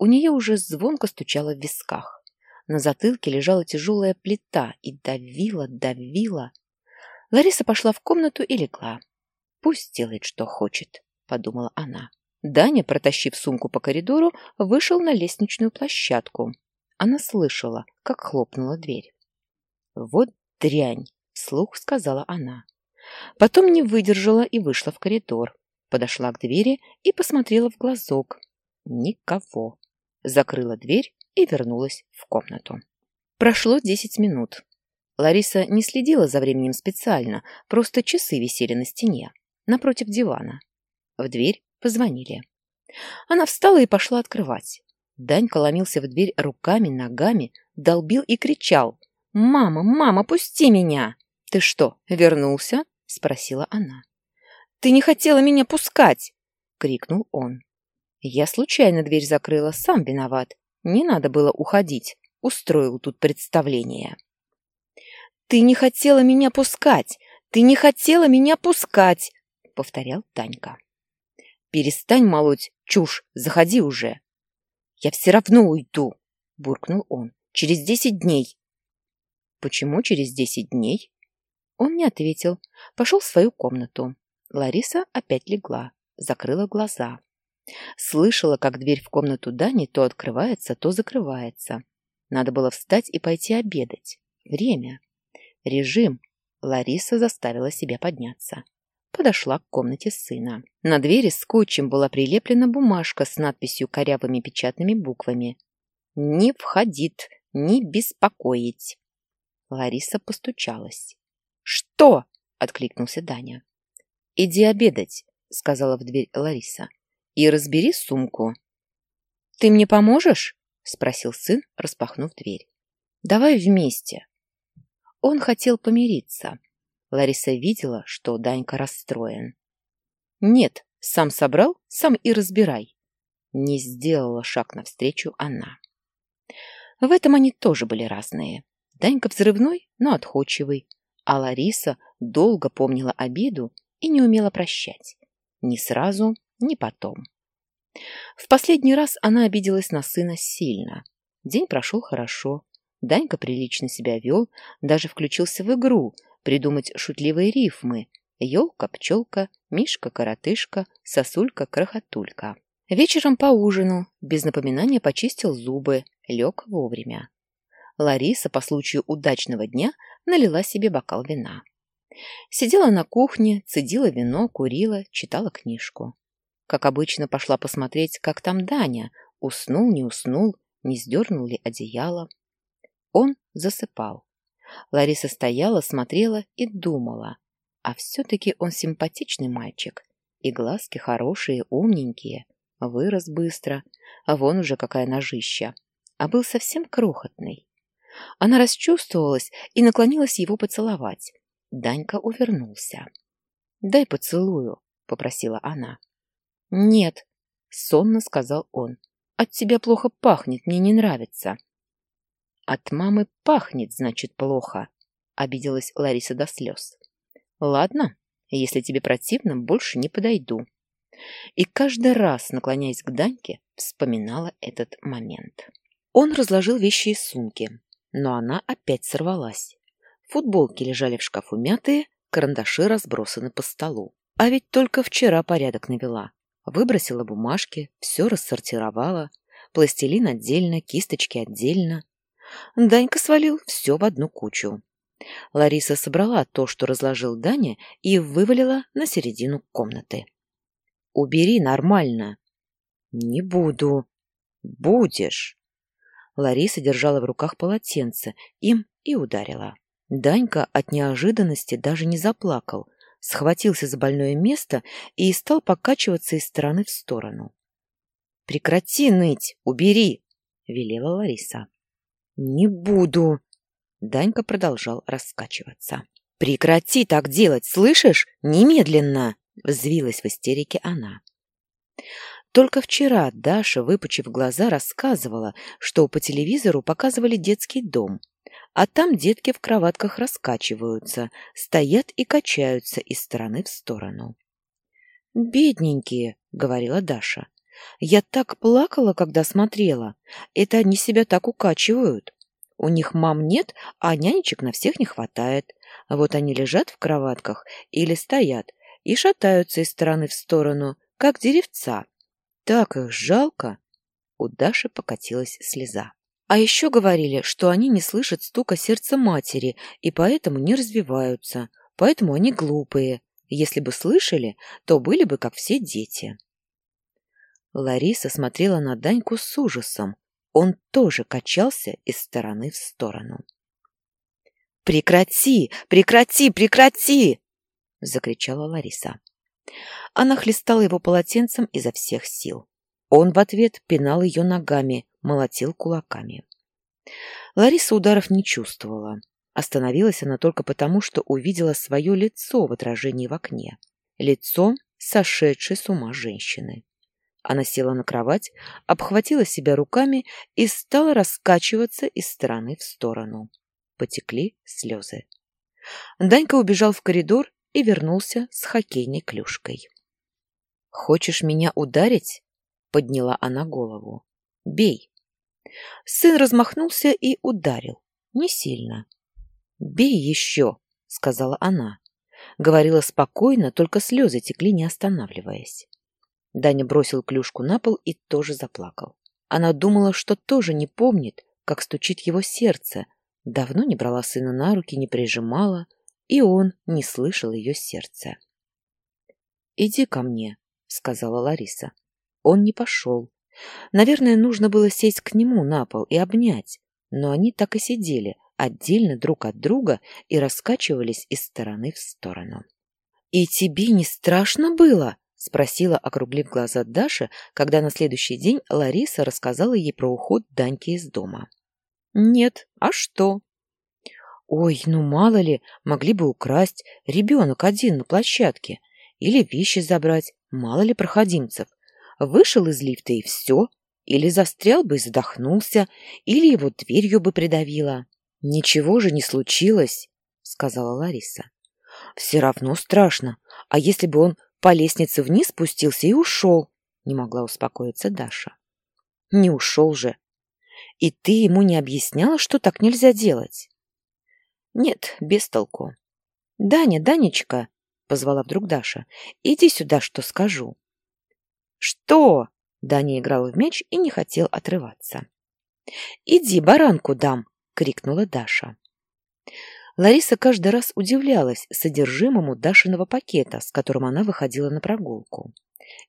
У нее уже звонко стучало в висках. На затылке лежала тяжелая плита и давила, давила. Лариса пошла в комнату и легла. «Пусть делает, что хочет», — подумала она. Даня, протащив сумку по коридору, вышел на лестничную площадку. Она слышала, как хлопнула дверь. «Вот дрянь!» — слух сказала она. Потом не выдержала и вышла в коридор. Подошла к двери и посмотрела в глазок. Никого. Закрыла дверь и вернулась в комнату. Прошло десять минут. Лариса не следила за временем специально, просто часы висели на стене, напротив дивана. В дверь Позвонили. Она встала и пошла открывать. Данька ломился в дверь руками, ногами, долбил и кричал. «Мама, мама, пусти меня!» «Ты что, вернулся?» — спросила она. «Ты не хотела меня пускать!» — крикнул он. «Я случайно дверь закрыла, сам виноват. Не надо было уходить. Устроил тут представление». «Ты не хотела меня пускать! Ты не хотела меня пускать!» — повторял Танька. «Перестань молоть чушь, заходи уже!» «Я все равно уйду!» — буркнул он. «Через десять дней!» «Почему через десять дней?» Он не ответил, пошел в свою комнату. Лариса опять легла, закрыла глаза. Слышала, как дверь в комнату Дани то открывается, то закрывается. Надо было встать и пойти обедать. Время. Режим. Лариса заставила себя подняться подошла к комнате сына. На двери скотчем была прилеплена бумажка с надписью корявыми печатными буквами. «Не входит, не беспокоить». Лариса постучалась. «Что?» — откликнулся Даня. «Иди обедать», — сказала в дверь Лариса. «И разбери сумку». «Ты мне поможешь?» — спросил сын, распахнув дверь. «Давай вместе». Он хотел помириться. Лариса видела, что Данька расстроен. «Нет, сам собрал, сам и разбирай». Не сделала шаг навстречу она. В этом они тоже были разные. Данька взрывной, но отходчивый, а Лариса долго помнила обиду и не умела прощать. Ни сразу, ни потом. В последний раз она обиделась на сына сильно. День прошел хорошо. Данька прилично себя вел, даже включился в игру, придумать шутливые рифмы. Ёлка-пчелка, Мишка-коротышка, Сосулька-крохотулька. Вечером поужинал, без напоминания почистил зубы, лег вовремя. Лариса по случаю удачного дня налила себе бокал вина. Сидела на кухне, цедила вино, курила, читала книжку. Как обычно, пошла посмотреть, как там Даня, уснул, не уснул, не сдернул ли одеяло. Он засыпал. Лариса стояла, смотрела и думала. А все-таки он симпатичный мальчик. И глазки хорошие, умненькие. Вырос быстро, а вон уже какая ножища. А был совсем крохотный. Она расчувствовалась и наклонилась его поцеловать. Данька увернулся. «Дай поцелую», — попросила она. «Нет», — сонно сказал он. «От тебя плохо пахнет, мне не нравится». «От мамы пахнет, значит, плохо», — обиделась Лариса до слез. «Ладно, если тебе противно, больше не подойду». И каждый раз, наклоняясь к Даньке, вспоминала этот момент. Он разложил вещи из сумки, но она опять сорвалась. Футболки лежали в шкафу мятые, карандаши разбросаны по столу. А ведь только вчера порядок навела. Выбросила бумажки, все рассортировала. Пластилин отдельно, кисточки отдельно. Данька свалил все в одну кучу. Лариса собрала то, что разложил Даня, и вывалила на середину комнаты. «Убери нормально». «Не буду». «Будешь». Лариса держала в руках полотенце, им и ударила. Данька от неожиданности даже не заплакал, схватился за больное место и стал покачиваться из стороны в сторону. «Прекрати ныть, убери!» — велела Лариса. «Не буду!» Данька продолжал раскачиваться. «Прекрати так делать, слышишь? Немедленно!» — взвилась в истерике она. Только вчера Даша, выпучив глаза, рассказывала, что по телевизору показывали детский дом, а там детки в кроватках раскачиваются, стоят и качаются из стороны в сторону. «Бедненькие», — говорила Даша. «Я так плакала, когда смотрела. Это они себя так укачивают. У них мам нет, а нянечек на всех не хватает. Вот они лежат в кроватках или стоят и шатаются из стороны в сторону, как деревца. Так их жалко!» У Даши покатилась слеза. А еще говорили, что они не слышат стука сердца матери и поэтому не развиваются, поэтому они глупые. Если бы слышали, то были бы как все дети. Лариса смотрела на Даньку с ужасом. Он тоже качался из стороны в сторону. «Прекрати! Прекрати! Прекрати!» — закричала Лариса. Она хлестала его полотенцем изо всех сил. Он в ответ пинал ее ногами, молотил кулаками. Лариса ударов не чувствовала. Остановилась она только потому, что увидела свое лицо в отражении в окне. Лицо сошедшей с ума женщины. Она села на кровать, обхватила себя руками и стала раскачиваться из стороны в сторону. Потекли слезы. Данька убежал в коридор и вернулся с хоккейной клюшкой. «Хочешь меня ударить?» — подняла она голову. «Бей!» Сын размахнулся и ударил. Не сильно. «Бей еще!» — сказала она. Говорила спокойно, только слезы текли, не останавливаясь. Даня бросил клюшку на пол и тоже заплакал. Она думала, что тоже не помнит, как стучит его сердце. Давно не брала сына на руки, не прижимала, и он не слышал ее сердца. «Иди ко мне», — сказала Лариса. Он не пошел. Наверное, нужно было сесть к нему на пол и обнять, но они так и сидели, отдельно друг от друга и раскачивались из стороны в сторону. «И тебе не страшно было?» — спросила, округлив глаза Даша, когда на следующий день Лариса рассказала ей про уход Даньки из дома. Нет, а что? Ой, ну мало ли, могли бы украсть, ребенок один на площадке, или вещи забрать, мало ли проходимцев. Вышел из лифта и все, или застрял бы и задохнулся, или его дверью бы придавило. Ничего же не случилось, сказала Лариса. Все равно страшно, а если бы он по лестнице вниз спустился и ушел, не могла успокоиться Даша. Не ушел же. И ты ему не объясняла, что так нельзя делать? Нет, без толку. Даня, Данечка, позвала вдруг Даша, иди сюда, что скажу. Что? Даня играл в мяч и не хотел отрываться. Иди, баранку дам, крикнула Даша. Лариса каждый раз удивлялась содержимому Дашиного пакета, с которым она выходила на прогулку.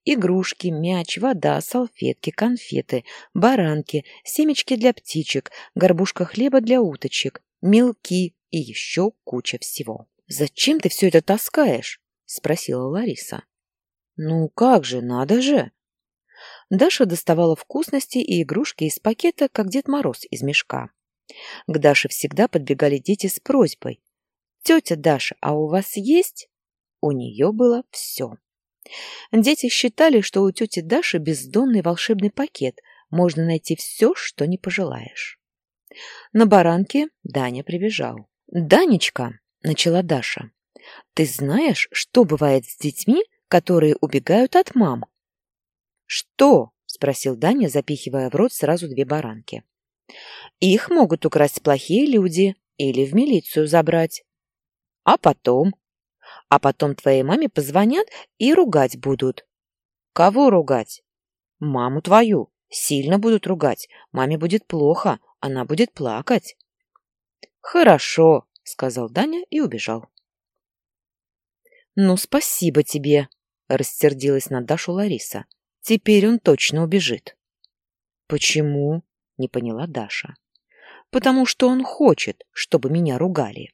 Игрушки, мяч, вода, салфетки, конфеты, баранки, семечки для птичек, горбушка хлеба для уточек, мелки и еще куча всего. «Зачем ты все это таскаешь?» – спросила Лариса. «Ну как же, надо же!» Даша доставала вкусности и игрушки из пакета, как Дед Мороз из мешка. К Даше всегда подбегали дети с просьбой. «Тетя Даша, а у вас есть?» У нее было все. Дети считали, что у тети Даши бездонный волшебный пакет, можно найти все, что не пожелаешь. На баранке Даня прибежал. «Данечка», — начала Даша, — «ты знаешь, что бывает с детьми, которые убегают от мам?» «Что?» — спросил Даня, запихивая в рот сразу две баранки. Их могут украсть плохие люди или в милицию забрать. А потом? А потом твоей маме позвонят и ругать будут. Кого ругать? Маму твою. Сильно будут ругать. Маме будет плохо, она будет плакать. Хорошо, сказал Даня и убежал. Ну, спасибо тебе, рассердилась на Дашу Лариса. Теперь он точно убежит. Почему? не поняла Даша. Потому что он хочет, чтобы меня ругали.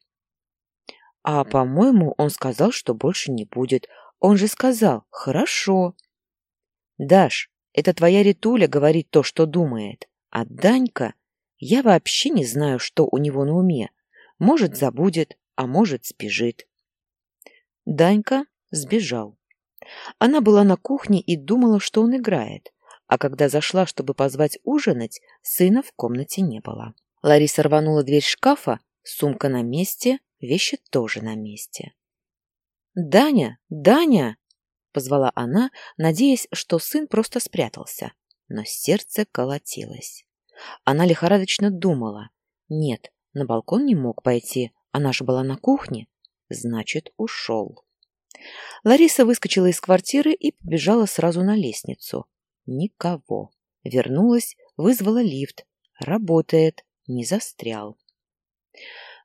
А, по-моему, он сказал, что больше не будет. Он же сказал «хорошо». Даш, это твоя Ритуля говорит то, что думает. А Данька, я вообще не знаю, что у него на уме. Может, забудет, а может, сбежит. Данька сбежал. Она была на кухне и думала, что он играет а когда зашла, чтобы позвать ужинать, сына в комнате не было. Лариса рванула дверь шкафа, сумка на месте, вещи тоже на месте. «Даня! Даня!» — позвала она, надеясь, что сын просто спрятался. Но сердце колотилось. Она лихорадочно думала. «Нет, на балкон не мог пойти, она же была на кухне. Значит, ушел». Лариса выскочила из квартиры и побежала сразу на лестницу. Никого. Вернулась, вызвала лифт. Работает. Не застрял.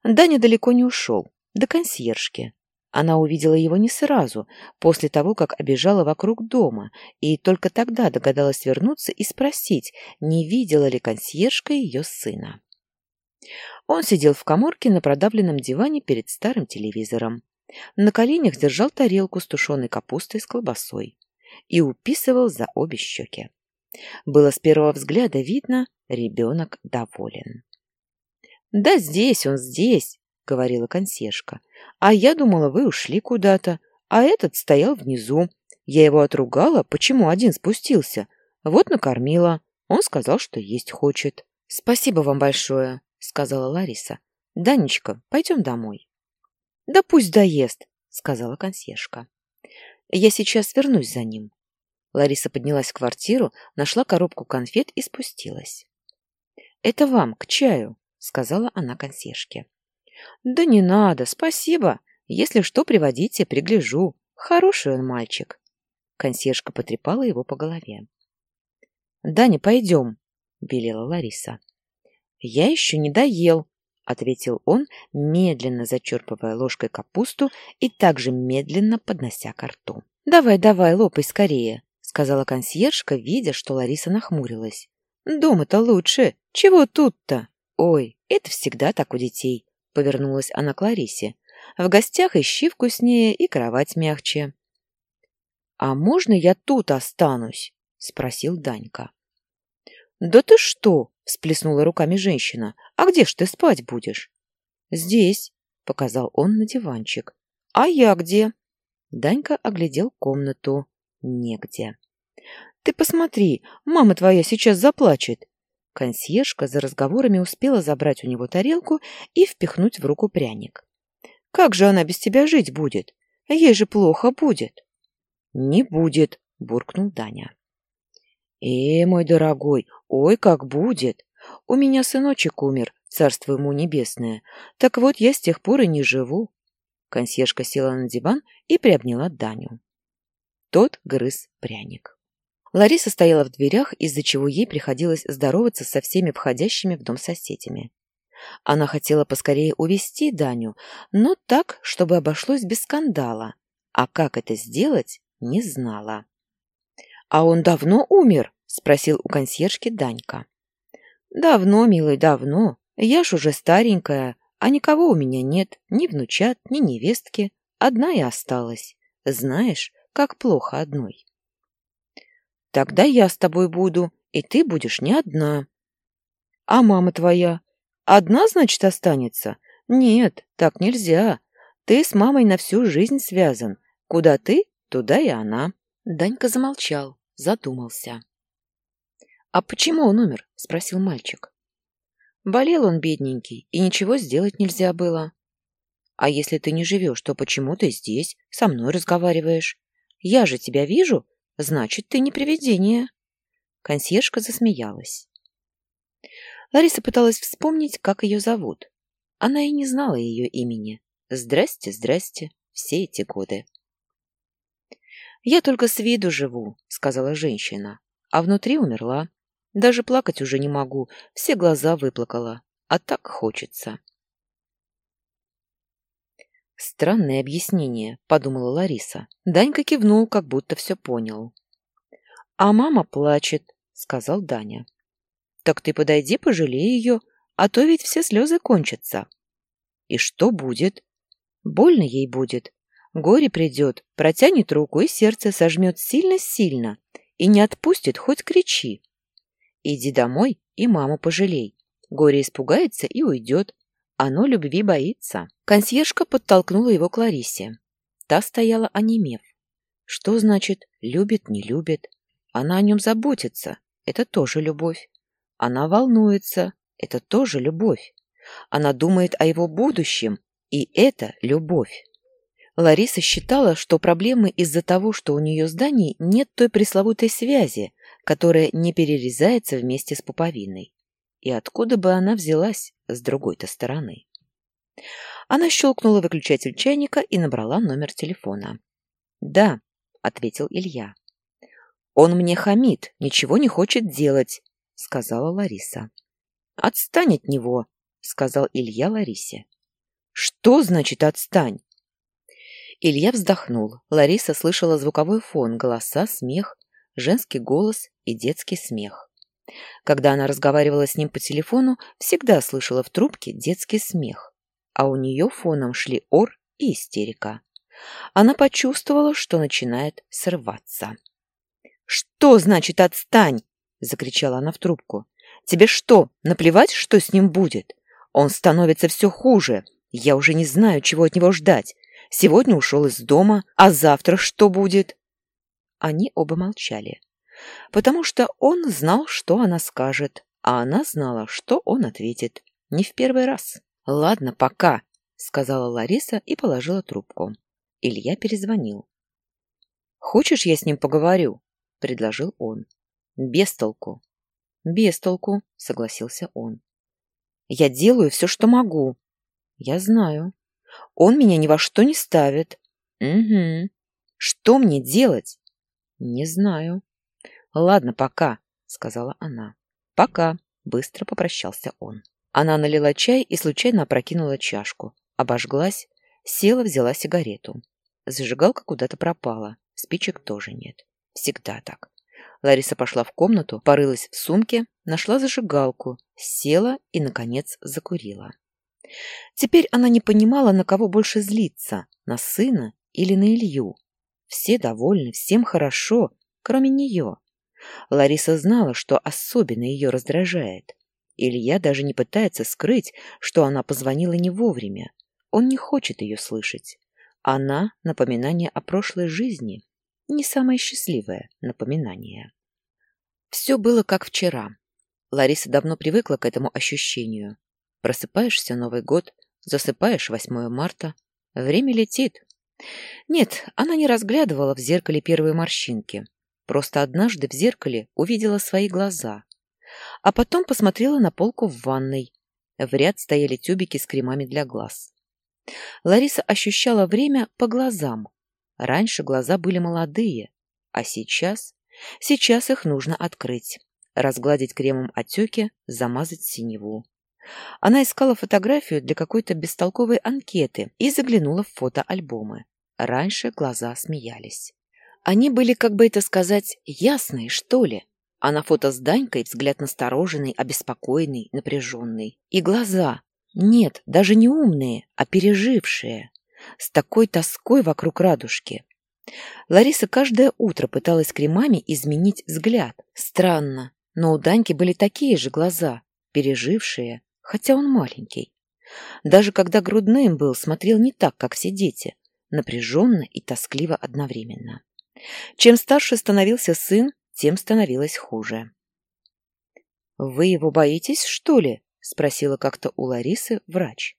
Даня далеко не ушел. До консьержки. Она увидела его не сразу, после того, как обежала вокруг дома, и только тогда догадалась вернуться и спросить, не видела ли консьержка ее сына. Он сидел в коморке на продавленном диване перед старым телевизором. На коленях держал тарелку с тушеной капустой с колбасой и уписывал за обе щеки. Было с первого взгляда видно, ребенок доволен. «Да здесь он, здесь», — говорила консьержка. «А я думала, вы ушли куда-то, а этот стоял внизу. Я его отругала, почему один спустился. Вот накормила. Он сказал, что есть хочет». «Спасибо вам большое», — сказала Лариса. «Данечка, пойдем домой». «Да пусть доест», — сказала консьержка. Я сейчас вернусь за ним. Лариса поднялась в квартиру, нашла коробку конфет и спустилась. «Это вам, к чаю», — сказала она консьержке. «Да не надо, спасибо. Если что, приводите, пригляжу. Хороший он мальчик». Консьержка потрепала его по голове. «Даня, пойдем», — велела Лариса. «Я еще не доел», — ответил он, медленно зачерпывая ложкой капусту и также медленно поднося ко рту. «Давай, давай, лопай скорее», — сказала консьержка, видя, что Лариса нахмурилась. «Дома-то лучше. Чего тут-то?» «Ой, это всегда так у детей», — повернулась она к Ларисе. «В гостях ищи вкуснее и кровать мягче». «А можно я тут останусь?» — спросил Данька. «Да ты что?» — всплеснула руками женщина. «А где ж ты спать будешь?» «Здесь», — показал он на диванчик. «А я где?» Данька оглядел комнату. Негде. «Ты посмотри, мама твоя сейчас заплачет!» Консьержка за разговорами успела забрать у него тарелку и впихнуть в руку пряник. «Как же она без тебя жить будет? Ей же плохо будет!» «Не будет!» — буркнул Даня. «Э, мой дорогой, ой, как будет! У меня сыночек умер, царство ему небесное. Так вот, я с тех пор и не живу». Консьержка села на диван и приобняла Даню. Тот грыз пряник. Лариса стояла в дверях, из-за чего ей приходилось здороваться со всеми входящими в дом соседями. Она хотела поскорее увести Даню, но так, чтобы обошлось без скандала. А как это сделать, не знала. «А он давно умер?» — спросил у консьержки Данька. «Давно, милый, давно. Я ж уже старенькая, а никого у меня нет, ни внучат, ни невестки. Одна и осталась. Знаешь, как плохо одной». «Тогда я с тобой буду, и ты будешь не одна». «А мама твоя? Одна, значит, останется? Нет, так нельзя. Ты с мамой на всю жизнь связан. Куда ты, туда и она». Данька замолчал, задумался. «А почему он умер?» — спросил мальчик. «Болел он, бедненький, и ничего сделать нельзя было». «А если ты не живешь, то почему ты здесь, со мной разговариваешь? Я же тебя вижу, значит, ты не привидение». Консьержка засмеялась. Лариса пыталась вспомнить, как ее зовут. Она и не знала ее имени. Здрасте, здрасте, все эти годы. «Я только с виду живу», — сказала женщина, — «а внутри умерла. Даже плакать уже не могу, все глаза выплакала, а так хочется». «Странное объяснение», — подумала Лариса. Данька кивнул, как будто все понял. «А мама плачет», — сказал Даня. «Так ты подойди, пожалей ее, а то ведь все слезы кончатся». «И что будет?» «Больно ей будет, Горе придет, протянет руку и сердце сожмет сильно-сильно и не отпустит, хоть кричи. Иди домой и маму пожалей. Горе испугается и уйдет. Оно любви боится. Консьержка подтолкнула его к Ларисе. Та стояла онемев. Что значит «любит, не любит»? Она о нем заботится. Это тоже любовь. Она волнуется. Это тоже любовь. Она думает о его будущем. И это любовь. Лариса считала, что проблемы из-за того, что у нее с Даней нет той пресловутой связи, которая не перерезается вместе с пуповиной. И откуда бы она взялась с другой-то стороны? Она щелкнула выключатель чайника и набрала номер телефона. «Да», — ответил Илья. «Он мне хамит, ничего не хочет делать», — сказала Лариса. «Отстань от него», — сказал Илья Ларисе. «Что значит «отстань»?» Илья вздохнул. Лариса слышала звуковой фон, голоса, смех, женский голос и детский смех. Когда она разговаривала с ним по телефону, всегда слышала в трубке детский смех, а у нее фоном шли ор и истерика. Она почувствовала, что начинает срываться. «Что значит «отстань»?» — закричала она в трубку. «Тебе что, наплевать, что с ним будет? Он становится все хуже. Я уже не знаю, чего от него ждать. Сегодня ушел из дома, а завтра что будет?» Они оба молчали, потому что он знал, что она скажет, а она знала, что он ответит. Не в первый раз. «Ладно, пока», — сказала Лариса и положила трубку. Илья перезвонил. «Хочешь, я с ним поговорю?» — предложил он. «Без толку». «Без толку», — согласился он. «Я делаю все, что могу». «Я знаю». Он меня ни во что не ставит. Угу. Что мне делать? Не знаю. Ладно, пока, сказала она. Пока, быстро попрощался он. Она налила чай и случайно опрокинула чашку. Обожглась, села, взяла сигарету. Зажигалка куда-то пропала, спичек тоже нет. Всегда так. Лариса пошла в комнату, порылась в сумке, нашла зажигалку, села и, наконец, закурила. Теперь она не понимала, на кого больше злиться, на сына или на Илью. Все довольны, всем хорошо, кроме нее. Лариса знала, что особенно ее раздражает. Илья даже не пытается скрыть, что она позвонила не вовремя. Он не хочет ее слышать. Она — напоминание о прошлой жизни, не самое счастливое напоминание. Все было как вчера. Лариса давно привыкла к этому ощущению. Просыпаешься Новый год, засыпаешь 8 марта. Время летит. Нет, она не разглядывала в зеркале первые морщинки. Просто однажды в зеркале увидела свои глаза. А потом посмотрела на полку в ванной. В ряд стояли тюбики с кремами для глаз. Лариса ощущала время по глазам. Раньше глаза были молодые, а сейчас... Сейчас их нужно открыть, разгладить кремом отеки, замазать синеву. Она искала фотографию для какой-то бестолковой анкеты и заглянула в фотоальбомы. Раньше глаза смеялись. Они были, как бы это сказать, ясные, что ли. А на фото с Данькой взгляд настороженный, обеспокоенный, напряженный. И глаза. Нет, даже не умные, а пережившие. С такой тоской вокруг радужки. Лариса каждое утро пыталась кремами изменить взгляд. Странно, но у Даньки были такие же глаза, пережившие, хотя он маленький. Даже когда грудным был, смотрел не так, как все дети, напряженно и тоскливо одновременно. Чем старше становился сын, тем становилось хуже. «Вы его боитесь, что ли?» — спросила как-то у Ларисы врач.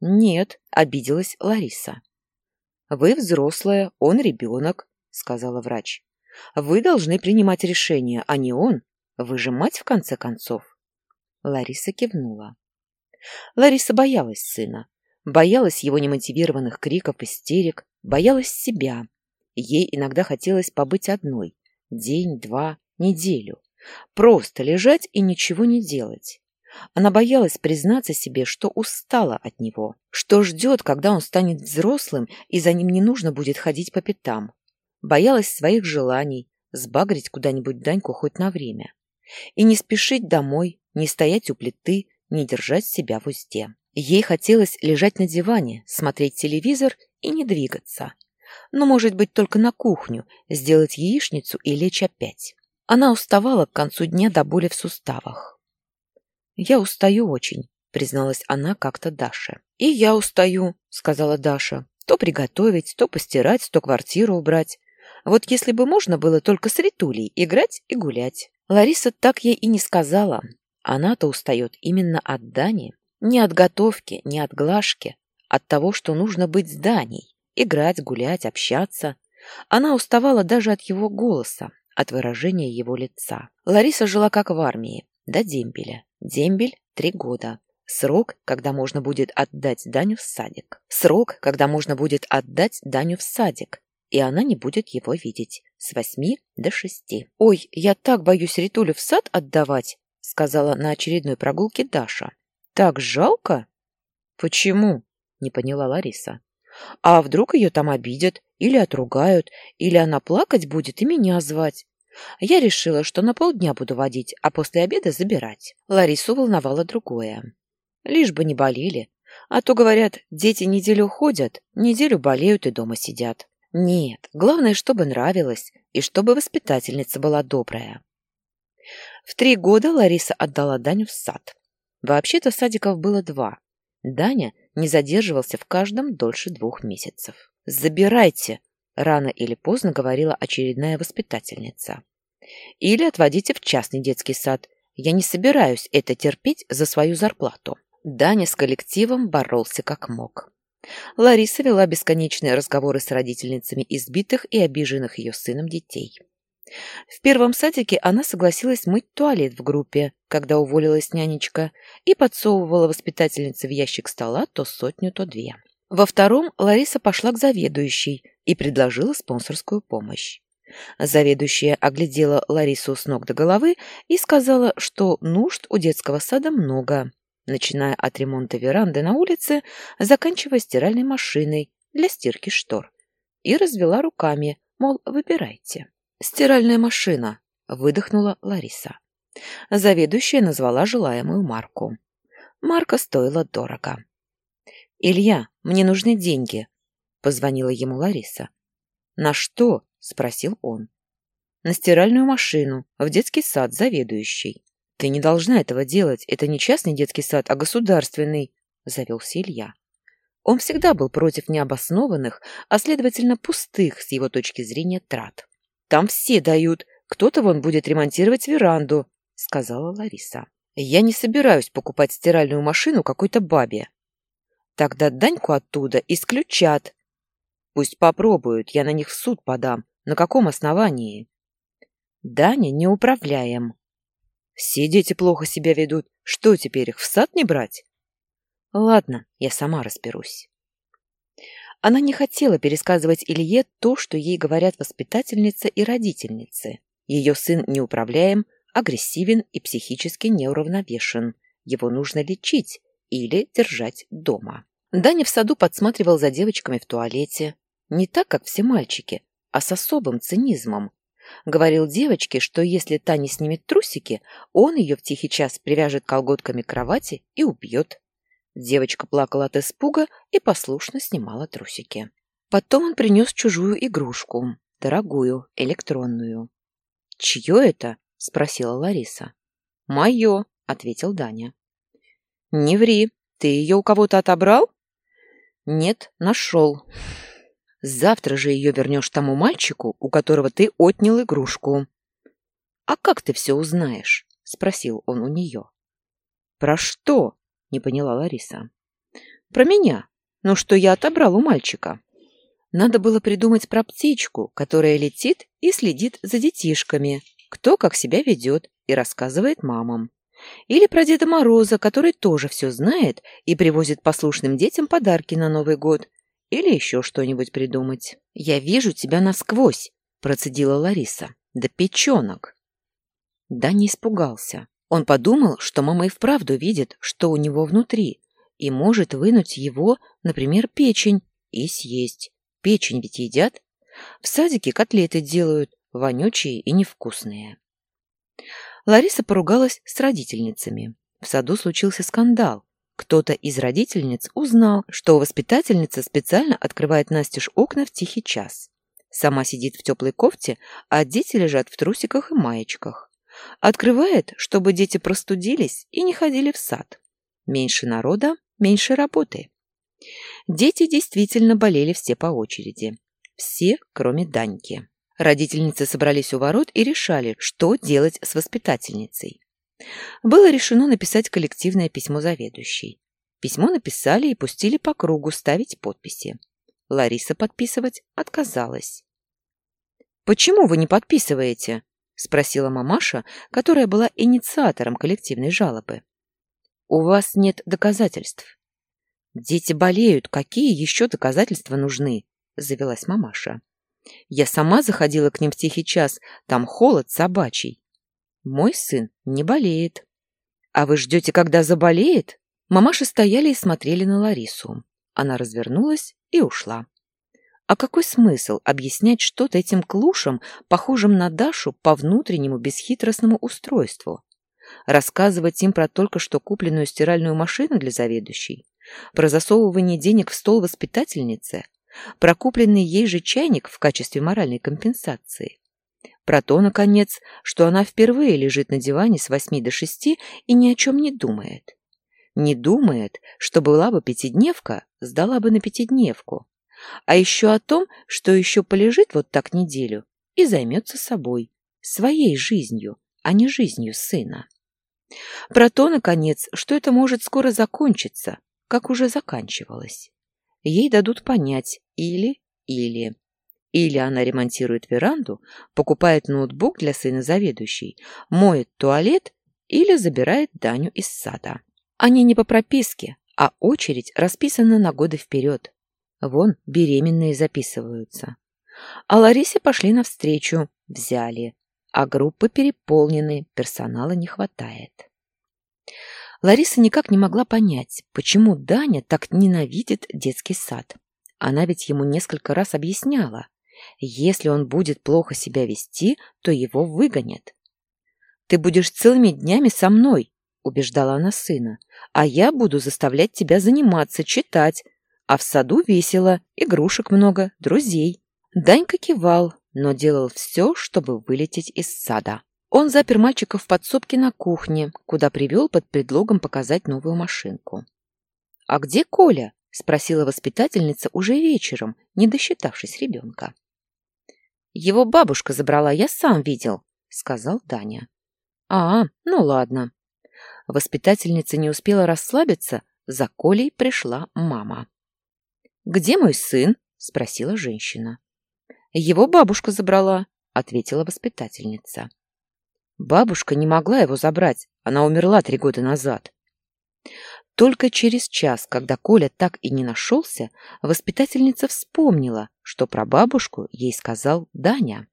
«Нет», — обиделась Лариса. «Вы взрослая, он ребенок», — сказала врач. «Вы должны принимать решение, а не он. Вы же мать, в конце концов». Лариса кивнула. Лариса боялась сына, боялась его немотивированных криков, истерик, боялась себя, Ей иногда хотелось побыть одной. День, два, неделю. Просто лежать и ничего не делать. Она боялась признаться себе, что устала от него, что ждет, когда он станет взрослым, и за ним не нужно будет ходить по пятам. Боялась своих желаний, сбагрить куда-нибудь Даньку хоть на время. И не спешить домой, не стоять у плиты, не держать себя в узде. Ей хотелось лежать на диване, смотреть телевизор и не двигаться но, может быть, только на кухню, сделать яичницу и лечь опять. Она уставала к концу дня до боли в суставах. «Я устаю очень», — призналась она как-то Даше. «И я устаю», — сказала Даша. «То приготовить, то постирать, то квартиру убрать. Вот если бы можно было только с Ритулей играть и гулять». Лариса так ей и не сказала. Она-то устает именно от Дани. Не от готовки, не от глажки, от того, что нужно быть с Даней. Играть, гулять, общаться. Она уставала даже от его голоса, от выражения его лица. Лариса жила как в армии, до дембеля. Дембель — три года. Срок, когда можно будет отдать Даню в садик. Срок, когда можно будет отдать Даню в садик, и она не будет его видеть. С восьми до шести. «Ой, я так боюсь Ритулю в сад отдавать», — сказала на очередной прогулке Даша. «Так жалко?» «Почему?» — не поняла Лариса. А вдруг ее там обидят или отругают, или она плакать будет и меня звать. Я решила, что на полдня буду водить, а после обеда забирать. Ларису волновало другое. Лишь бы не болели. А то, говорят, дети неделю ходят, неделю болеют и дома сидят. Нет, главное, чтобы нравилось, и чтобы воспитательница была добрая. В три года Лариса отдала Даню в сад. Вообще-то садиков было два. Даня не задерживался в каждом дольше двух месяцев. «Забирайте!» – рано или поздно говорила очередная воспитательница. «Или отводите в частный детский сад. Я не собираюсь это терпеть за свою зарплату». Даня с коллективом боролся как мог. Лариса вела бесконечные разговоры с родительницами избитых и обиженных ее сыном детей. В первом садике она согласилась мыть туалет в группе, когда уволилась нянечка, и подсовывала воспитательнице в ящик стола то сотню, то две. Во втором Лариса пошла к заведующей и предложила спонсорскую помощь. Заведующая оглядела Ларису с ног до головы и сказала, что нужд у детского сада много, начиная от ремонта веранды на улице, заканчивая стиральной машиной для стирки штор. И развела руками, мол, выбирайте. «Стиральная машина», — выдохнула Лариса. Заведующая назвала желаемую марку. Марка стоила дорого. «Илья, мне нужны деньги», — позвонила ему Лариса. «На что?» — спросил он. «На стиральную машину, в детский сад заведующий». «Ты не должна этого делать, это не частный детский сад, а государственный», — завелся Илья. Он всегда был против необоснованных, а следовательно пустых с его точки зрения трат. «Там все дают, кто-то вон будет ремонтировать веранду», — сказала Лариса. «Я не собираюсь покупать стиральную машину какой-то бабе». «Тогда Даньку оттуда исключат». «Пусть попробуют, я на них в суд подам. На каком основании?» «Даня неуправляем», все дети плохо себя ведут. Что теперь, их в сад не брать? Ладно, я сама разберусь. Она не хотела пересказывать Илье то, что ей говорят воспитательница и родительницы. Ее сын неуправляем, агрессивен и психически неуравновешен. Его нужно лечить или держать дома. Даня в саду подсматривал за девочками в туалете. Не так, как все мальчики, а с особым цинизмом, Говорил девочке, что если та не снимет трусики, он ее в тихий час привяжет колготками к кровати и убьет. Девочка плакала от испуга и послушно снимала трусики. Потом он принес чужую игрушку, дорогую, электронную. «Чье это?» — спросила Лариса. «Мое», — ответил Даня. «Не ври, ты ее у кого-то отобрал?» «Нет, нашел. Завтра же ее вернешь тому мальчику, у которого ты отнял игрушку. — А как ты все узнаешь? — спросил он у нее. — Про что? — не поняла Лариса. — Про меня. Ну, что я отобрал у мальчика. Надо было придумать про птичку, которая летит и следит за детишками, кто как себя ведет и рассказывает мамам. Или про Деда Мороза, который тоже все знает и привозит послушным детям подарки на Новый год или еще что-нибудь придумать. «Я вижу тебя насквозь», — процедила Лариса. «Да печенок». Да не испугался. Он подумал, что мама и вправду видит, что у него внутри, и может вынуть его, например, печень, и съесть. Печень ведь едят. В садике котлеты делают, вонючие и невкусные. Лариса поругалась с родительницами. В саду случился скандал. Кто-то из родительниц узнал, что воспитательница специально открывает настежь окна в тихий час. Сама сидит в теплой кофте, а дети лежат в трусиках и маечках. Открывает, чтобы дети простудились и не ходили в сад. Меньше народа, меньше работы. Дети действительно болели все по очереди. Все, кроме Даньки. Родительницы собрались у ворот и решали, что делать с воспитательницей. Было решено написать коллективное письмо заведующей. Письмо написали и пустили по кругу ставить подписи. Лариса подписывать отказалась. «Почему вы не подписываете?» — спросила мамаша, которая была инициатором коллективной жалобы. «У вас нет доказательств». «Дети болеют, какие еще доказательства нужны?» — завелась мамаша. «Я сама заходила к ним в тихий час, там холод собачий. Мой сын не болеет. А вы ждете, когда заболеет? Мамаши стояли и смотрели на Ларису. Она развернулась и ушла. А какой смысл объяснять что-то этим клушам, похожим на Дашу по внутреннему бесхитростному устройству? Рассказывать им про только что купленную стиральную машину для заведующей? Про засовывание денег в стол воспитательницы? Про купленный ей же чайник в качестве моральной компенсации? Про то, наконец, что она впервые лежит на диване с восьми до шести и ни о чем не думает. Не думает, что была бы пятидневка, сдала бы на пятидневку. А еще о том, что еще полежит вот так неделю и займется собой, своей жизнью, а не жизнью сына. Про то, наконец, что это может скоро закончиться, как уже заканчивалось. Ей дадут понять или-или. Или она ремонтирует веранду, покупает ноутбук для сына заведующей, моет туалет или забирает Даню из сада. Они не по прописке, а очередь расписана на годы вперед. Вон беременные записываются. А Ларисе пошли навстречу, взяли. А группы переполнены, персонала не хватает. Лариса никак не могла понять, почему Даня так ненавидит детский сад. Она ведь ему несколько раз объясняла. Если он будет плохо себя вести, то его выгонят. «Ты будешь целыми днями со мной», — убеждала она сына, «а я буду заставлять тебя заниматься, читать. А в саду весело, игрушек много, друзей. Данька кивал, но делал все, чтобы вылететь из сада. Он запер мальчика в подсобке на кухне, куда привел под предлогом показать новую машинку. «А где Коля?» — спросила воспитательница уже вечером, не досчитавшись ребенка. «Его бабушка забрала, я сам видел», — сказал Даня. «А, ну ладно». Воспитательница не успела расслабиться, за Колей пришла мама. «Где мой сын?» — спросила женщина. «Его бабушка забрала», — ответила воспитательница. Бабушка не могла его забрать, она умерла три года назад. Только через час, когда Коля так и не нашелся, воспитательница вспомнила, что про бабушку ей сказал Даня.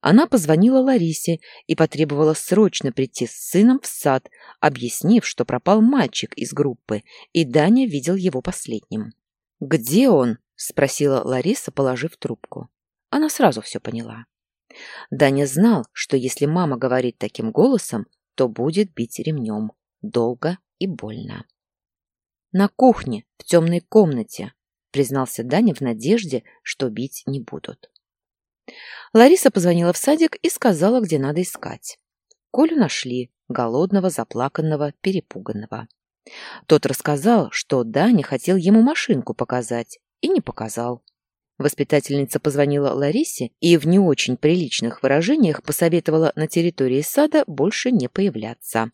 Она позвонила Ларисе и потребовала срочно прийти с сыном в сад, объяснив, что пропал мальчик из группы, и Даня видел его последним. «Где он?» — спросила Лариса, положив трубку. Она сразу все поняла. Даня знал, что если мама говорит таким голосом, то будет бить ремнем. Долго и больно. «На кухне, в темной комнате», — признался Даня в надежде, что бить не будут. Лариса позвонила в садик и сказала, где надо искать. Колю нашли, голодного, заплаканного, перепуганного. Тот рассказал, что Даня хотел ему машинку показать, и не показал. Воспитательница позвонила Ларисе и в не очень приличных выражениях посоветовала на территории сада больше не появляться.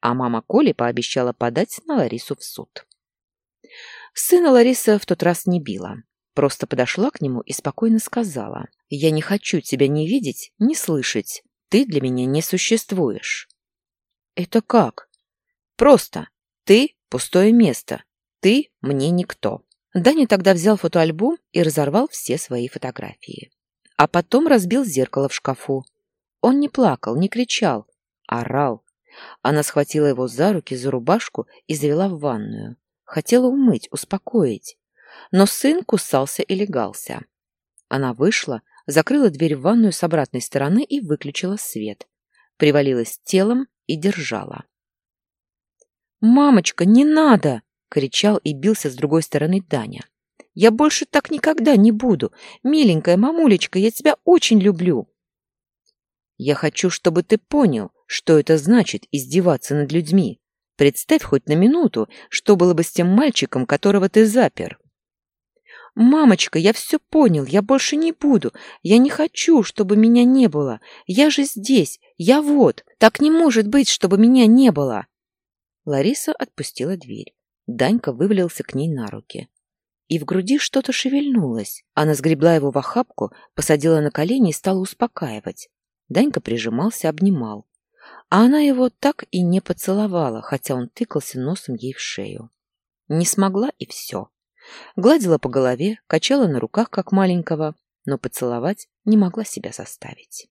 А мама Коли пообещала подать на Ларису в суд. Сына Лариса в тот раз не била. Просто подошла к нему и спокойно сказала. «Я не хочу тебя ни видеть, ни слышать. Ты для меня не существуешь». «Это как?» «Просто. Ты — пустое место. Ты — мне никто». Даня тогда взял фотоальбом и разорвал все свои фотографии. А потом разбил зеркало в шкафу. Он не плакал, не кричал, орал. Она схватила его за руки, за рубашку и завела в ванную. Хотела умыть, успокоить. Но сын кусался и легался. Она вышла, закрыла дверь в ванную с обратной стороны и выключила свет. Привалилась телом и держала. «Мамочка, не надо!» — кричал и бился с другой стороны Даня. «Я больше так никогда не буду. Миленькая мамулечка, я тебя очень люблю». «Я хочу, чтобы ты понял, что это значит издеваться над людьми. Представь хоть на минуту, что было бы с тем мальчиком, которого ты запер. «Мамочка, я все понял, я больше не буду. Я не хочу, чтобы меня не было. Я же здесь, я вот. Так не может быть, чтобы меня не было!» Лариса отпустила дверь. Данька вывалился к ней на руки. И в груди что-то шевельнулось. Она сгребла его в охапку, посадила на колени и стала успокаивать. Данька прижимался, обнимал. А она его так и не поцеловала, хотя он тыкался носом ей в шею. Не смогла и все. Гладила по голове, качала на руках, как маленького, но поцеловать не могла себя заставить.